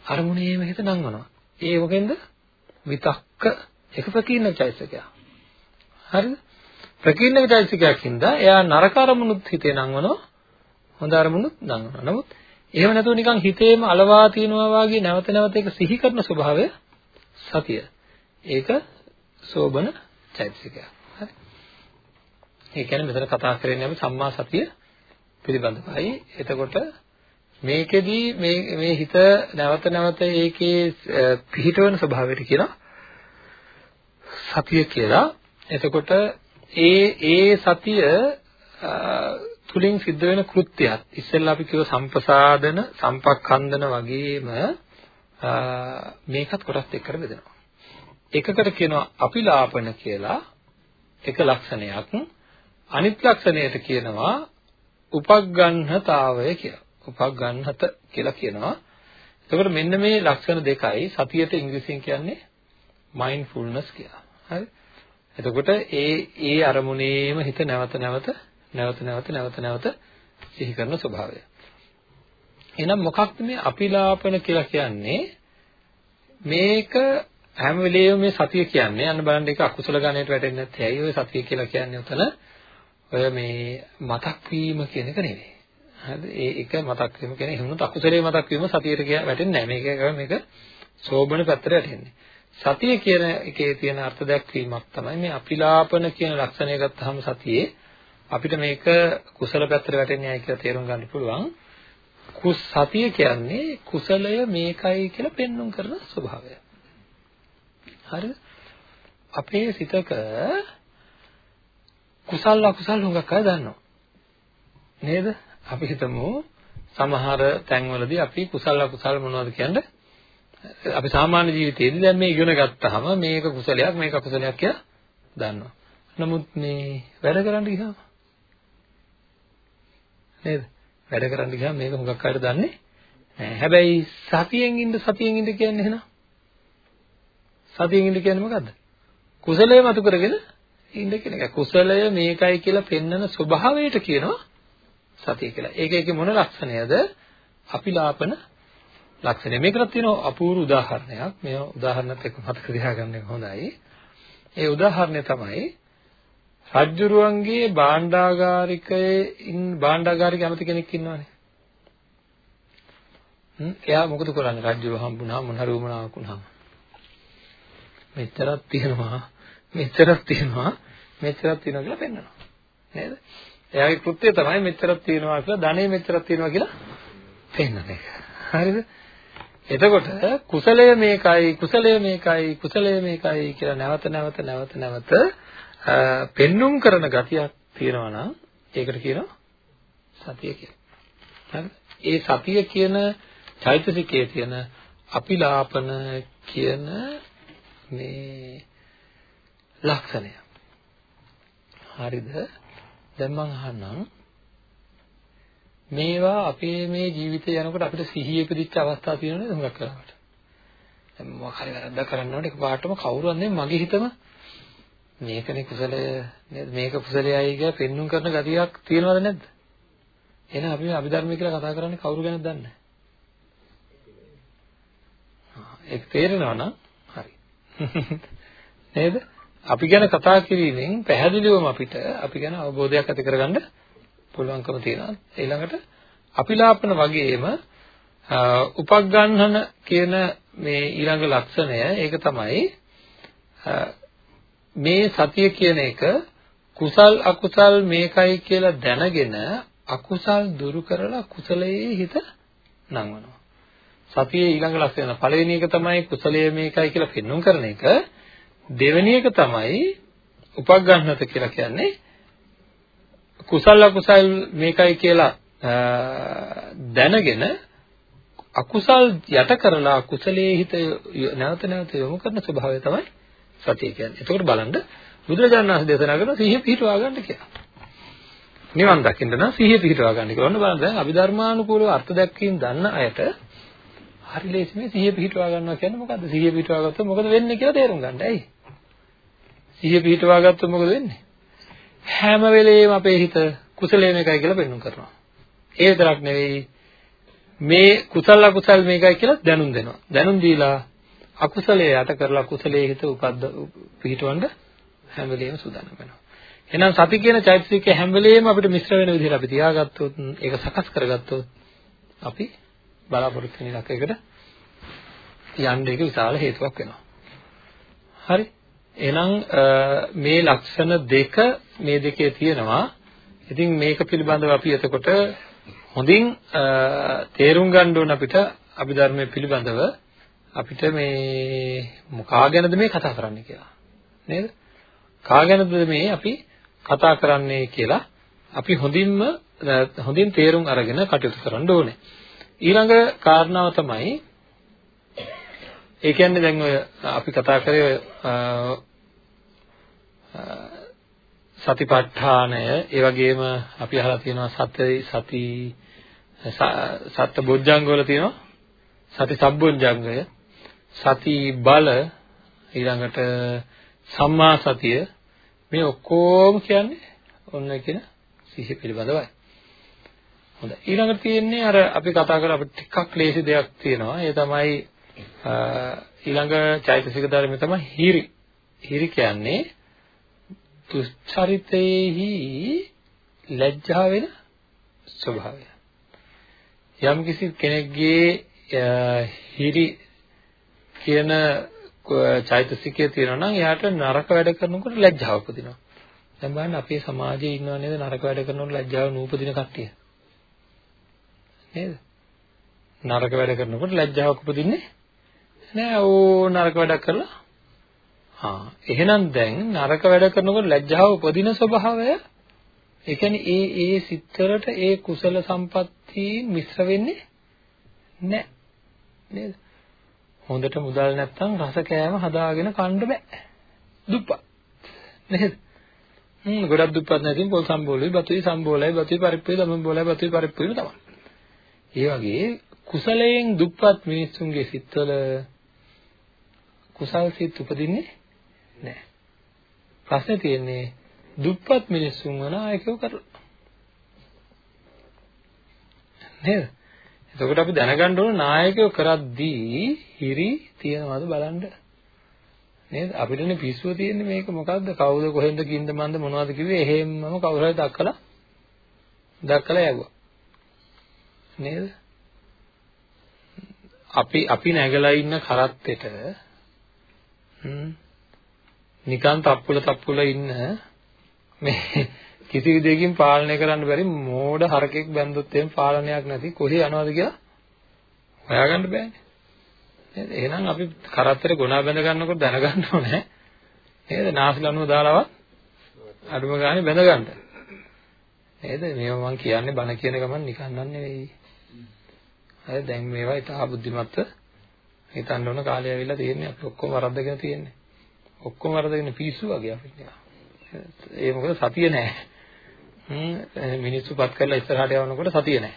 අරමුණේම හිත නංවනවා. ඒ මොකෙන්ද විතක්ක එක ප්‍රකීර්ණ චෛතසිකය හරිද? ප්‍රකීර්ණ චෛතසිකයකින්ද එයා නරක අරමුණුත් හිතේ නංවනවා. හොඳ අරමුණුත් නංවනවා. නමුත් එහෙම නැතුව නිකන් හිතේම අලවා තිනවා වාගේ නැවත නැවත ඒක සිහි කරන ස්වභාවය සතිය. ඒක සෝබන චෛතසිකය හරි. ඒ කියන්නේ මෙතන කතා කරන්නේ අපි සම්මා සතිය පිළිබඳවයි. එතකොට මේකෙදී මේ මේ හිත නැවත නැවත ඒකේ පිහිටවන ස්වභාවයට කියනවා සතිය කියලා. එතකොට ඒ ඒ සතිය තුලින් සිද්ධ වෙන කෘත්‍යයක් ඉස්සෙල්ලා අපි කිව්ව සම්ප්‍රසාදන සම්පක්ඛන්දන වගේම මේකත් කොටස් දෙකකට බෙදෙනවා එකකට කියනවා අපිලාපන කියලා එක ලක්ෂණයක් අනිත් ලක්ෂණයට කියනවා උපග්ගන්හතාවය කියලා. උපග්ගන්හත කියලා කියනවා. එතකොට මෙන්න මේ ලක්ෂණ දෙකයි සතියට ඉංග්‍රීසියෙන් කියන්නේ mindfulness කියලා. හරි? එතකොට ඒ ඒ අරමුණේම හිත නැවත නැවත නැවත නැවත නැවත නැවත සිහි කරන ස්වභාවය. එහෙනම් මොකක්ද මේ අපිලාපන කියලා කියන්නේ? මේක හැම වෙලේම මේ සතිය කියන්නේ. අන්න බලන්න ඒක අකුසල ගණයට වැටෙන්නේ නැත්නම් ඇයි ඔය සතිය කියලා කියන්නේ උතන? ඔය මේ මතක් වීම කියන එක නෙවෙයි. හරිද? ඒ එක මතක් වීම කියන්නේ එහෙමනොත් අකුසලයේ මතක් වීම සතියට වැටෙන්නේ නැහැ. මේක මේක සෝබන පැත්තට වැටෙන්නේ. සතිය කියන එකේ තියෙන අර්ථ දැක්වීමක් තමයි මේ අපිලාපන කියන ලක්ෂණය ගත්තාම සතියේ අපිට මේක කුසල පැත්තට වැටෙන්නේ කියලා තේරුම් ගන්න පුළුවන්. කුස් සතිය කියන්නේ කුසලය මේකයි කියලා පෙන්눔 කරන ස්වභාවය. හරිද? අපේ සිතක කුසල අකුසල හුඟක් අය දන්නවා. නේද? අපි හිතමු සමහර තැන්වලදී අපි කුසල අකුසල මොනවද කියන්නේ? අපි සාමාන්‍ය ජීවිතේදී දැන් මේ ඉගෙන ගත්තාම මේක කුසලයක් මේක අකුසලයක් කියලා දන්නවා. නමුත් මේ වැඩ කරන්න ගියාම නේද? වැඩ කරන්න ගියාම මේක හුඟක් අයට දන්නේ නැහැ. හැබැයි සතියෙන් ඉන්න සතියෙන් ඉන්න කියන්නේ එහෙනම් සතියෙන් ඉන්න කියන්නේ මොකද්ද? කුසලය මතු කරගෙන ඉන්න කියන එක. කුසලය මේකයි කියලා පෙන්වන ස්වභාවයට කියනවා සතිය කියලා. ඒක ඒකේ මොන ලක්ෂණයද? අපිලාපන ලක්ෂණය. මේකට තියෙනවා අපූර්ව උදාහරණයක්. මේ උදාහරණත් එක්ක මතක තියාගන්න එක හොඳයි. ඒ උදාහරණය තමයි රජ්ජුරුවන්ගේ භාණ්ඩාගාරිකයේ ඉන් භාණ්ඩාගාරික ඇමති කෙනෙක් ඉන්නවනේ. හ්ම් එයා මොකද කරන්නේ රජ්ජුරුව හම්බුනහම මොන හරි උමනාවක් වුණාම. මෙච්චරක් තියෙනවා මෙච්චරක් තියෙනවා මෙච්චරක් තියෙනවා කියලා පෙන්නනවා. නේද? එයාගේ කෘත්‍යය තමයි මෙච්චරක් තියෙනවා කියලා ධනෙ මෙච්චරක් තියෙනවා කියලා පෙන්නන එක. හරිද? එතකොට කුසලය මේකයි කුසලය මේකයි කුසලය මේකයි කියලා නැවත නැවත නැවත නැවත පෙන්눔 කරන ගතියක් තියෙනවා නම් ඒකට කියනවා සතිය කියලා. හරිද? ඒ සතිය කියන චෛතසිකයේ තියෙන අපිලාපන කියන මේ ලක්ෂණය. හරිද? දැන් මම අහන්නම්. මේවා අපේ මේ ජීවිතය යනකොට අපිට සිහිය ඉපදිච්ච අවස්ථා තියෙනවනේ හුඟක් කරාට. දැන් මොකක් හරි වැරද්දක් කරන්නකොට එකපාරටම කවුරුවත් නෙමෙයි මගේ හිතම. මේකනේ කුසලය. නේද මේක කුසලයයි කියලා පෙන්눔 කරන ගතියක් තියෙනවද නැද්ද? එහෙනම් අපි අභිධර්මය කියලා කතා කරන්නේ කවුරු ගැනද දන්නේ ඒක තේරෙනවා නම් හරි. *laughs* නේද අපි ගැන කතා කිරීමෙන් පැහැදිලිවම අපිට අපි ගැන අවබෝධයක් ඇති කරගන්න පුළුවන්කම තියෙනවා ඊළඟට අපිලාපන වගේම උපග්ගන්හන කියන මේ ඊළඟ ලක්ෂණය ඒක තමයි මේ සතිය කියන එක කුසල් අකුසල් මේකයි කියලා දැනගෙන අකුසල් දුරු කරලා කුසලයේ හිත නංවනවා. සතියේ ඊළඟ ලක්ෂණ පළවෙනි එක තමයි කුසලයේ මේකයි කියලා පෙන්වුම් කරන එක. දෙවෙනි එක තමයි උපග්ගන්නත කියලා කියන්නේ කුසල අකුසල් මේකයි කියලා දැනගෙන අකුසල් යට කරලා කුසලයේ හිත නැවත නැවත යොමු කරන ස්වභාවය තමයි සතිය කියන්නේ. එතකොට බලන්න බුදුරජාණන් වහන්සේ දේශනා කරන සිහිය පිහිටවා ගන්න කියලා. නිවන් දකින්න නම් සිහිය පිහිටවා ගන්න කියලා. ඔන්න බලන්න දැන් අභිධර්මානුකූලව අර්ථ දැක්වීම දන්න අයට හරි ලේසි මේ සිහිය පිහිටවා ගන්නවා කියන්නේ මොකද්ද? සිහිය පිහිටවා ගත්තොත් මොකද වෙන්නේ කියලා තේරුම් ගන්න. ඇයි? සිහිය පිහිටවා ගත්තොත් මොකද වෙන්නේ? හැම වෙලේම අපේ හිත කුසලයේ මේකයි කියලා පෙන්වන්න කරනවා. ඒ විතරක් නෙවෙයි මේ කුසල අකුසල් මේකයි කියලා දැනුම් දෙනවා. දැනුම් දීලා අකුසලයේ යට කරලා කුසලයේ හිත උපද්ද පිහිටවන්න හැම වෙලෙම සූදානම් වෙනවා. එහෙනම් සති කියන චෛතසිකය හැම වෙලෙම අපිට මිශ්‍ර වෙන විදිහට අපි තියාගත්තොත් ඒක සකස් කරගත්තොත් අපි බලාපොරොත්තු වෙන ඉලක්කයකට යන්න එක විශාල හේතුවක් වෙනවා. හරි. එහෙනම් මේ ලක්ෂණ දෙක මේ දෙකේ තියෙනවා. ඉතින් මේක පිළිබඳව අපි එතකොට හොඳින් තේරුම් ගන්න ඕන අපිට අභිධර්මයේ පිළිබඳව අපිට මේ මොකා ගැනද මේ කතා කරන්නේ කියලා නේද? කා ගැනද මේ අපි කතා කරන්නේ කියලා අපි හොඳින්ම හොඳින් තේරුම් අරගෙන කටයුතු කරන්න ඕනේ. ඊළඟ කාරණාව තමයි ඒ කියන්නේ දැන් ඔය අපි කතා කරේ සතිපට්ඨානය ඒ වගේම අපි අහලා තියෙනවා සති සති සත්ත බොජ්ජංග වල තියෙනවා සති සබ්බොජ්ජංගය සති බල ඊළඟට සම්මා සතිය මේ ඔක්කොම කියන්නේ ඔන්න කියන සිහිය පිළිබඳවයි. හොඳයි. ඊළඟට තියෙන්නේ අර අපි කතා කරලා අපිට ටිකක් ලේසි දෙයක් තියෙනවා. ඒ තමයි ඊළඟ චෛතසික ධර්මය තමයි හිරි. හිරි කියන්නේ දුස්චරිතේහි ලැජ්ජා වෙන ස්වභාවය. යම් කිසි කෙනෙක්ගේ හිරි කියන චෛතසිකය තියෙනවා නම් එයාට නරක වැඩ කරනකොට ලැජ්ජාව උපදිනවා. දැන් බලන්න අපේ සමාජයේ ඉන්නව නේද නරක වැඩ කරනකොට ලැජ්ජාව නූපදින කට්ටිය. නේද? නරක වැඩ කරනකොට ලැජ්ජාවක් උපදින්නේ නෑ ඕ නරක වැඩක් කරලා ආ එහෙනම් දැන් නරක වැඩ කරනකොට ලැජ්ජාව උපදින ස්වභාවය? ඒ කියන්නේ ඒ ඒ සිත්වලට ඒ කුසල සම්පatti මිශ්‍ර වෙන්නේ නැහැ නේද? හොඳට මුදල් නැත්තම් රස කෑම හදාගෙන කන්න බෑ. දුප්පත් නේද? හ්ම් ගොඩක් දුප්පත් නැතිනම් පොල් සම්බෝලයි බතුයි සම්බෝලයි බතුයි පරිප්පුයි දමන් බෝලයි බතුයි පරිප්පුයි තමයි. ඒ වගේ කුසලයෙන් දුප්පත් මිනිස්සුන්ගේ සිත්වල කුසල් සිත් උපදින්නේ නැහැ. ප්‍රශ්නේ තියෙන්නේ දුප්පත් මිනිස්සුන් වන ආයකව කරලා. නේද? එතකොට අපි දැනගන්න ඕන නායකයෝ කරද්දී හිරි තියනවාද බලන්න. නේද? අපිටනේ පිස්සුව තියෙන්නේ මේක මොකද්ද? කවුද කොහෙන්ද කින්ද මන්ද මොනවද කිව්වේ? එහෙම්මම කවුරු හරි දක්කලා දක්කලා යවුවා. නේද? අපි අපි නැගලා ඉන්න කරත්තෙට නිකන් තප්පුල තප්පුල ඉන්න මේ කිසි විදිහකින් පාලනය කරන්න බැරි මෝඩ හරකෙක් බැන්දොත් එහෙම පාලනයක් නැති කොහේ යනවද කියලා හොයාගන්න බෑනේ. නේද? එහෙනම් අපි කරත්තර ගුණා බැඳ ගන්නකොට දැනගන්න ඕනේ. නේද? නාස්ලනුව දාලවත් අඩුම ගානේ බැඳ ගන්න. නේද? මේවා මම කියන්නේ බන කියන ගමන් නිකන් නන් නෙවෙයි. හරි දැන් මේවා ඉතා බුද්ධිමත්ව හිතන්න ඕන කාලය ඇවිල්ලා තියෙන්නේ අපි ඔක්කොම වරද්දගෙන තියෙන්නේ. ඔක්කොම වරද්දගෙන පිස්සු වගේ අපිට. ඒ මොකද සතිය නැහැ. හ්ම් මිනිස්සුපත් කරලා ඉස්සරහට යවනකොට සතිය නැහැ.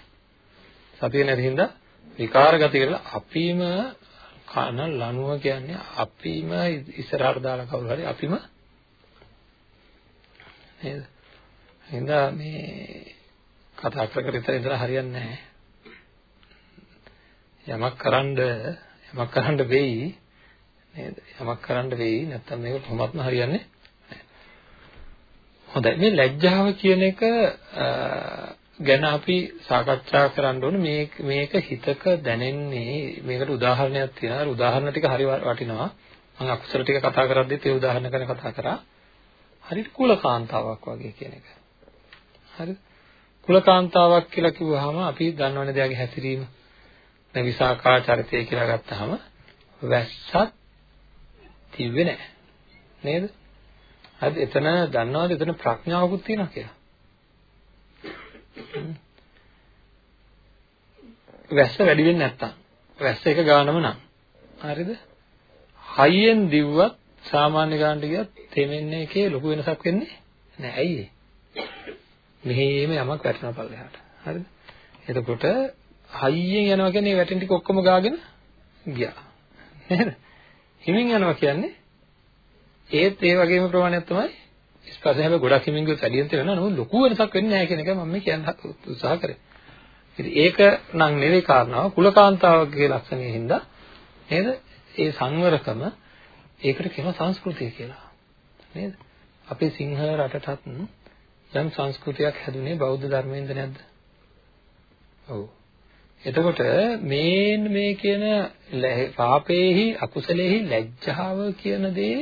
සතිය නැති හින්දා විකාර ගති කරලා අපිම කන ලනුව කියන්නේ අපිම ඉස්සරහට දාලා කවුරු හරි අපිම නේද? හින්දා මේ කතා කර කර ඉඳලා හරියන්නේ නැහැ. යමක් කරන්ඩ යමක් කරන්න වෙයි නේද? යමක් කරන්න වෙයි. නැත්නම් මේක කොහොමත්ම හරියන්නේ හොඳයි. මේ ලැජ්ජාව කියන එක ගැන අපි සාකච්ඡා කරන්න ඕනේ. මේක මේක හිතක දැනෙන්නේ මේකට උදාහරණයක් තියෙනවා. උදාහරණ ටික හරි වටිනවා. මම අකුසල ටික කතා කරද්දිත් ඒ උදාහරණ ගැන කතා කරා. හරියට කුලකාන්තාවක් වගේ කියන එක. හරිද කුලකාන්තාවක් කියලා කිව්වහම අපි දන්නවනේ දෙයාගේ හැසිරීම. දැන් විසාකා චරිතය කියලා ගත්තාම වැස්සත් තිබ්බේ නැහැ. නේද? හරිද? එතන දන්නවද එතන ප්‍රඥාවකුත් තියෙනවා කියලා. වැස්ස වැඩි වෙන්නේ නැත්තම් වැස්ස එක ගානම නම් හරිද? හයියෙන් දිව්වත් සාමාන්‍ය ගානට ගියත් තෙමෙන්නේ එකේ ලොකු වෙනසක් වෙන්නේ නැහැ. ඇයි ඒ? මෙහෙම යමක් වැටෙනවා පල්ලෙහාට. හරිද? එතකොට හයියෙන් යනවා කියන්නේ වැටෙන ටික ඔක්කොම ගාගෙන ගියා. නේද? හිමින් යනවා කියන්නේ ඒත් ඒ වගේම ප්‍රමාණයක් තමයි ස්පර්ශ හැබැයි ගොඩක් හිමින් ගියොත් වැඩියෙන් වෙනවා. නමුත් ලොකු වෙනසක් වෙන්නේ නැහැ කියන එක මම මේ කියන්න උත්සාහ කරේ. ඉතින් ඒක නම් නෙවෙයි කාරණාව කුලකාන්තාවගේ ලක්ෂණයෙන් හින්දා නේද? ඒ සංවරකම ඒකට කියනවා සංස්කෘතිය කියලා. නේද? අපේ සිංහල රටටත් යම් සංස්කෘතියක් හැදුනේ බෞද්ධ ධර්මයෙන්ද නැද්ද? ඔව්. එතකොට මේ මේ කියන පාපේහි අකුසලේහි ලැජ්ජාව කියන දේ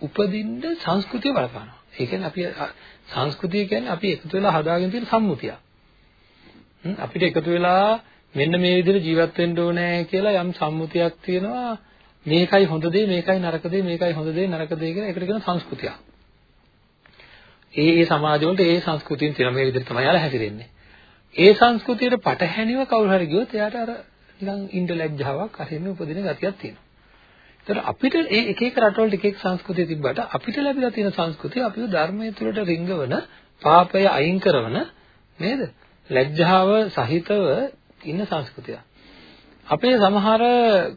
උපදින්න සංස්කෘතිය බලපානවා. ඒ කියන්නේ අපි සංස්කෘතිය කියන්නේ අපි එකතු වෙලා හදාගෙන තියෙන සම්මුතිය. අපිට එකතු වෙලා මෙන්න මේ විදිහට ජීවත් වෙන්න ඕනේ කියලා යම් සම්මුතියක් තියෙනවා. මේකයි හොඳ දේ, මේකයි නරක දේ, මේකයි හොඳ දේ, නරක දේ කියලා ඒකට කියන සංස්කෘතියක්. ඒ ඒ සමාජවලට ඒ සංස්කෘතියෙන් තියෙන මේ විදිහට තමයි යාලා හැසිරෙන්නේ. ඒ සංස්කෘතියට පටහැනිව කවුරු හරි ගියොත් එයාට අර නිකන් ඉන්ද ලැජ්ජාවක් අරින්න උපදින ගතියක් තියෙනවා. ඒතර අපිට ඒ එක එක රටවල එක එක සංස්කෘතිය තිබ්බට අපිට ලැබිලා තියෙන සංස්කෘතිය අපිව ධර්මයේ තුලට රිංගවන පාපය අයින් කරන නේද? ලැජ්ජාව සහිතව ඉන්න සංස්කෘතිය. අපේ සමහර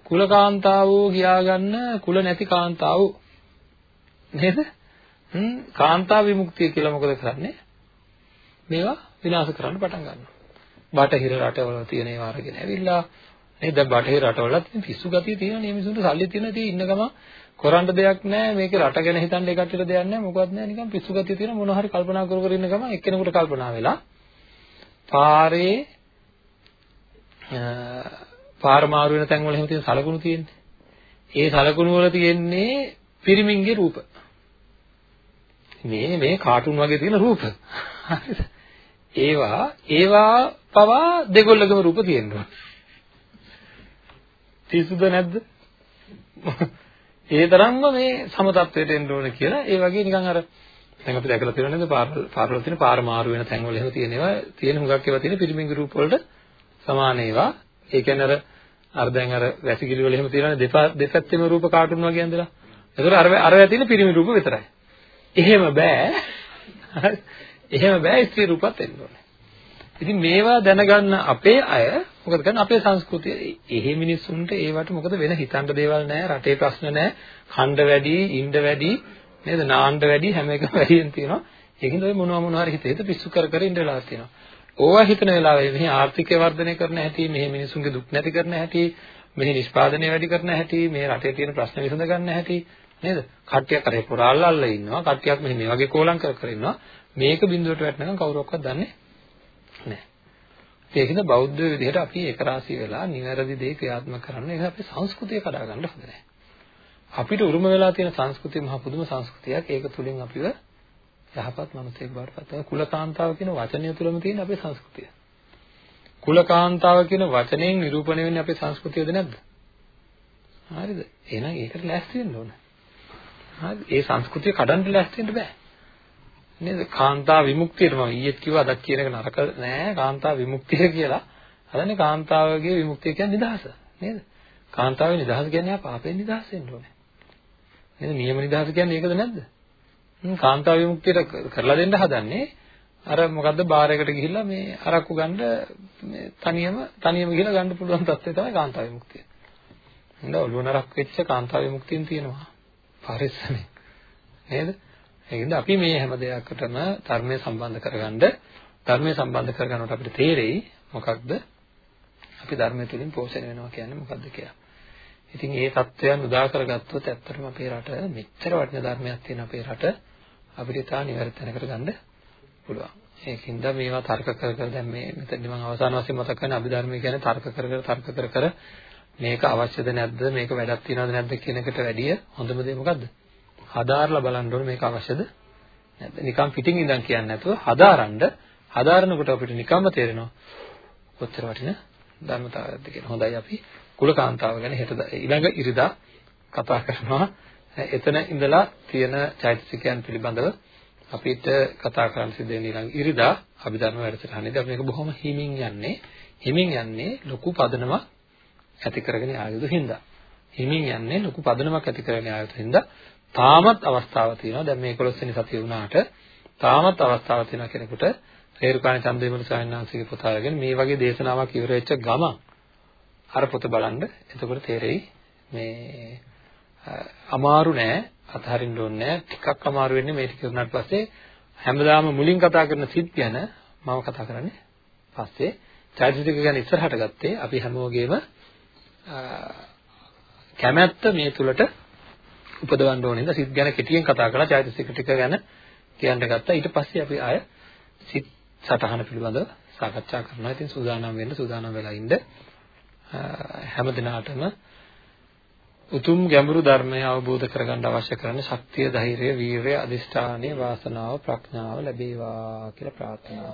කුලකාන්තාවෝ කියාගන්න කුල නැති කාන්තාවෝ නේද? හ්ම් කාන්තා විමුක්තිය කියලා මොකද කරන්නේ? මේවා විනාශ කරන්න පටන් ගන්නවා. බටහිර රටවල තියෙන ඒවා අරගෙන ඇවිල්ලා නේද? දැන් බටහිර රටවලත් පිස්සු ගතිය තියෙන නේ මිනිසුන්ට සල්ලි තියෙන තේ ඉන්න ගම කරන්න දෙයක් නැහැ මේක රට ගැන හිතන්න ඒ කට්ටියට දෙයක් නැහැ මොකවත් නැහැ නිකන් පිස්සු ගතිය තියෙන මොන හරි කල්පනා කර කර ඉන්න ගම එක්කෙනෙකුට කල්පනා වෙලා පාරේ පාර මාරු වෙන තැන් වල එහෙම තියෙන සලකුණු තියෙන්නේ. ඒ සලකුණු වල තියෙන්නේ පිරිමින්ගේ රූප. මේ මේ කාටුන් වගේ තියෙන රූප. ඒවා ඒවා පවා දෙගොල්ලගම රූප තියෙනවා. පිසුද නැද්ද? ඒ තරම්ම මේ සමතත්වයට එන්න ඕන කියලා ඒ වගේ නිකන් අර දැන් අපි දැකලා තියෙනවා නේද පාරවල තියෙන පාර මාරු වෙන තැන්වල එහෙම තියෙන ඒවා තියෙන හුඟක් ඒවා තියෙන පිරිමින්ගේ රූප වලට සමාන ඒවා ඒ කියන්නේ අර අර දැන් අර වැසිකිලි වල එහෙම තියෙනවානේ දෙපා දෙපැත්තෙම රූප කාටුන් වගේ ඇඳලා. ඒතර අර අර වැතින පිරිමි රූප විතරයි. එහෙම බෑ. එහෙම බෑ ස්ත්‍රී රූපත් එන්න ඕනේ. ඉතින් මේවා දැනගන්න අපේ අය මොකද කරන්නේ? අපේ සංස්කෘතිය. එහෙ මිනිස්සුන්ට ඒවට මොකද වෙන? හිතන්න දේවල් නැහැ රටේ ප්‍රශ්න නැහැ ඛණ්ඩ වැඩි ඉණ්ඩ වැඩි නේද? නාණ්ඩ වැඩි හැම එකම වැඩියෙන් තියෙනවා. ඒකින්ද ඔය මොනවා මොනවා හරි හිතේ හිත පිස්සු කර කර ඉඳ වෙලා තියෙනවා. ඕවා හිතන වෙලාවේ මෙහි ආර්ථිකය වර්ධනය කරන හැටි, මෙහි මිනිසුන්ගේ දුක් නැති කරන හැටි, මෙහි නිෂ්පාදනය වැඩි කරන හැටි, මේ රටේ තියෙන ප්‍රශ්න විසඳ ගන්න හැටි නේද? කට්ටියක් අර පුරාල් අල්ල ඉන්නවා, කට්ටියක් මෙහි මේ වගේ කෝලම් කර කර ඉන්නවා. මේක බිඳුවට වැටෙනකම් කවුරක්වත් දන්නේ නැහැ. ඒකින්ද බෞද්ධ විදිහට අපි එක රාශී වෙලා නිවැරදි දේ ක්‍රියාත්මක කරන්න ඒක අපේ සංස්කෘතිය කඩා ගන්න හොඳ නැහැ. අපිට උරුම වෙලා තියෙන සංස්කෘතිය මහ පුදුම සංස්කෘතියක්. ඒක තුලින් අපිව යහපත් මනුස්සයෙක් බවට පත් වෙනවා. කුලකාන්තාව කියන වචනය තුළම තියෙන අපේ සංස්කෘතිය. කුලකාන්තාව කියන වචනයෙන් නිරූපණය වෙන්නේ අපේ සංස්කෘතියද නැද්ද? හරිද? එහෙනම් ඒකට ලෑස්ති වෙන්න ඕන. හරි. ඒ සංස්කෘතිය කඩන්න ලෑස්ති වෙන්න බෑ. නේද? කාන්තා විමුක්තියට මම ඊයේත් කිව්වා අදත් කියන එක නරක නෑ. කාන්තා විමුක්තිය කියලා. හදන්නේ කාන්තාවගේ විමුක්තිය කියන්නේ නිදහස. නේද? කාන්තාවේ නිදහස කියන්නේ ආ පාපෙන් නිදහස් වෙන්න ඕනේ. නේද? නියම නිදහස කියන්නේ ඒකද නැද්ද? කාන්තාව විමුක්තියට කරලා දෙන්න හදන්නේ අර මොකද්ද බාර් එකට ගිහිල්ලා මේ අරක්කු ගන්න මේ තනියම තනියම ගිහිල්ලා ගන්න පුළුවන් තත්ත්වය තමයි කාන්තාව විමුක්තිය. හඳ ඔළුව නරක් වෙච්ච කාන්තාව විමුක්තියෙන් තියෙනවා. පරිස්සමෙන්. නේද? ඒකින්ද අපි මේ හැම දෙයකටම ධර්මයේ සම්බන්ධ කරගන්න ධර්මයේ සම්බන්ධ කරගන්නකොට අපිට තේරෙයි මොකක්ද අපි ධර්මය තුලින් පෝෂණය වෙනවා කියන්නේ මොකක්ද කියලා. ඉතින් ඒ தත්වයන් උදා කරගත්තොත් ඇත්තටම අපේ රට මෙච්චර වටින ධර්මයක් තියෙන අපේ රට අපිට තා නිවැරදි තැනකට ගන්න පුළුවන්. ඒකින්ද මේවා තර්ක කර කර දැන් මේ මෙතනදි මම අවසාන වශයෙන් මතක් කරන්නේ අභිධර්මය කියන්නේ තර්ක කර කර තර්ක කර කර මේක අවශ්‍යද නැද්ද මේක වැඩක් තියනවද නැද්ද කියන එකට වැඩිය හොඳම දේ මොකද්ද? හදාarලා බලන්න ඕනේ මේක අවශ්‍යද නැද්ද? නිකන් පිටින් ඉඳන් කියන්නේ නැතුව හදාරන්න හදාරනකොට අපිට නිකම්ම තේරෙනවා කොච්චර වටින ධර්මතාවයක්ද කියලා. හොඳයි අපි කුලකාන්තාව ගැන හෙට ඊළඟ ඉරිදා කතා කරනවා. එතන ඉඳලා තියෙන චෛතසිකයන් පිළිබඳව අපිට කතා කරන්න සිද්ධ වෙන ඊළඟ ඉරිදා අභිධර්ම වැඩසටහනේදී අපි මේක බොහොම හිමින් යන්නේ. හිමින් යන්නේ ලොකු පදනමක් ඇති කරගෙන ආයුධ හින්දා. හිමින් යන්නේ ලොකු පදනමක් ඇති කරගෙන ආයුධ හින්දා තාමත් අවස්ථාවක් තියෙනවා. දැන් මේ 11 වෙනි සතිය වුණාට තාමත් අවස්ථාවක් තියෙනවා කෙනෙකුට රේරුකාණේ චන්දවිමල ස්වාමීන් වහන්සේගේ පොත අරගෙන මේ වගේ දේශනාවක් ඉවර වෙච්ච ගමන් අර පොත බලන්න. එතකොට තේරෙයි මේ අමාරු නෑ අතහරින්න ඕනේ නෑ. ටිකක් අමාරු වෙන්නේ මේ ටික උනාට පස්සේ හැමදාම මුලින් කතා කරන සිත් ගැන මම කතා කරන්නේ පස්සේ. චෛතසික ගැන ඉස්සරහට ගත්තේ අපි හැමෝගෙම කැමැත්ත මේ තුලට උපදවන්න ඕනේ නේද? සිත් ගැන කෙටියෙන් කතා කරලා චෛතසික ටික ගැන කියන්න ගත්තා. ඊට පස්සේ අපි ආය සිත් සටහන පිළිබඳව සාකච්ඡා කරනවා. ඉතින් සූදානම් වෙන්න සූදානම් වෙලා ඉන්න හැම දිනාටම උතුම් ගැඹුරු ධර්මය අවබෝධ කරගන්න අවශ්‍ය කරන ශක්තිය, ධෛර්යය, වීරිය, අදිෂ්ඨානය, වාසනාව, ප්‍රඥාව ලැබේවා කියලා ප්‍රාර්ථනා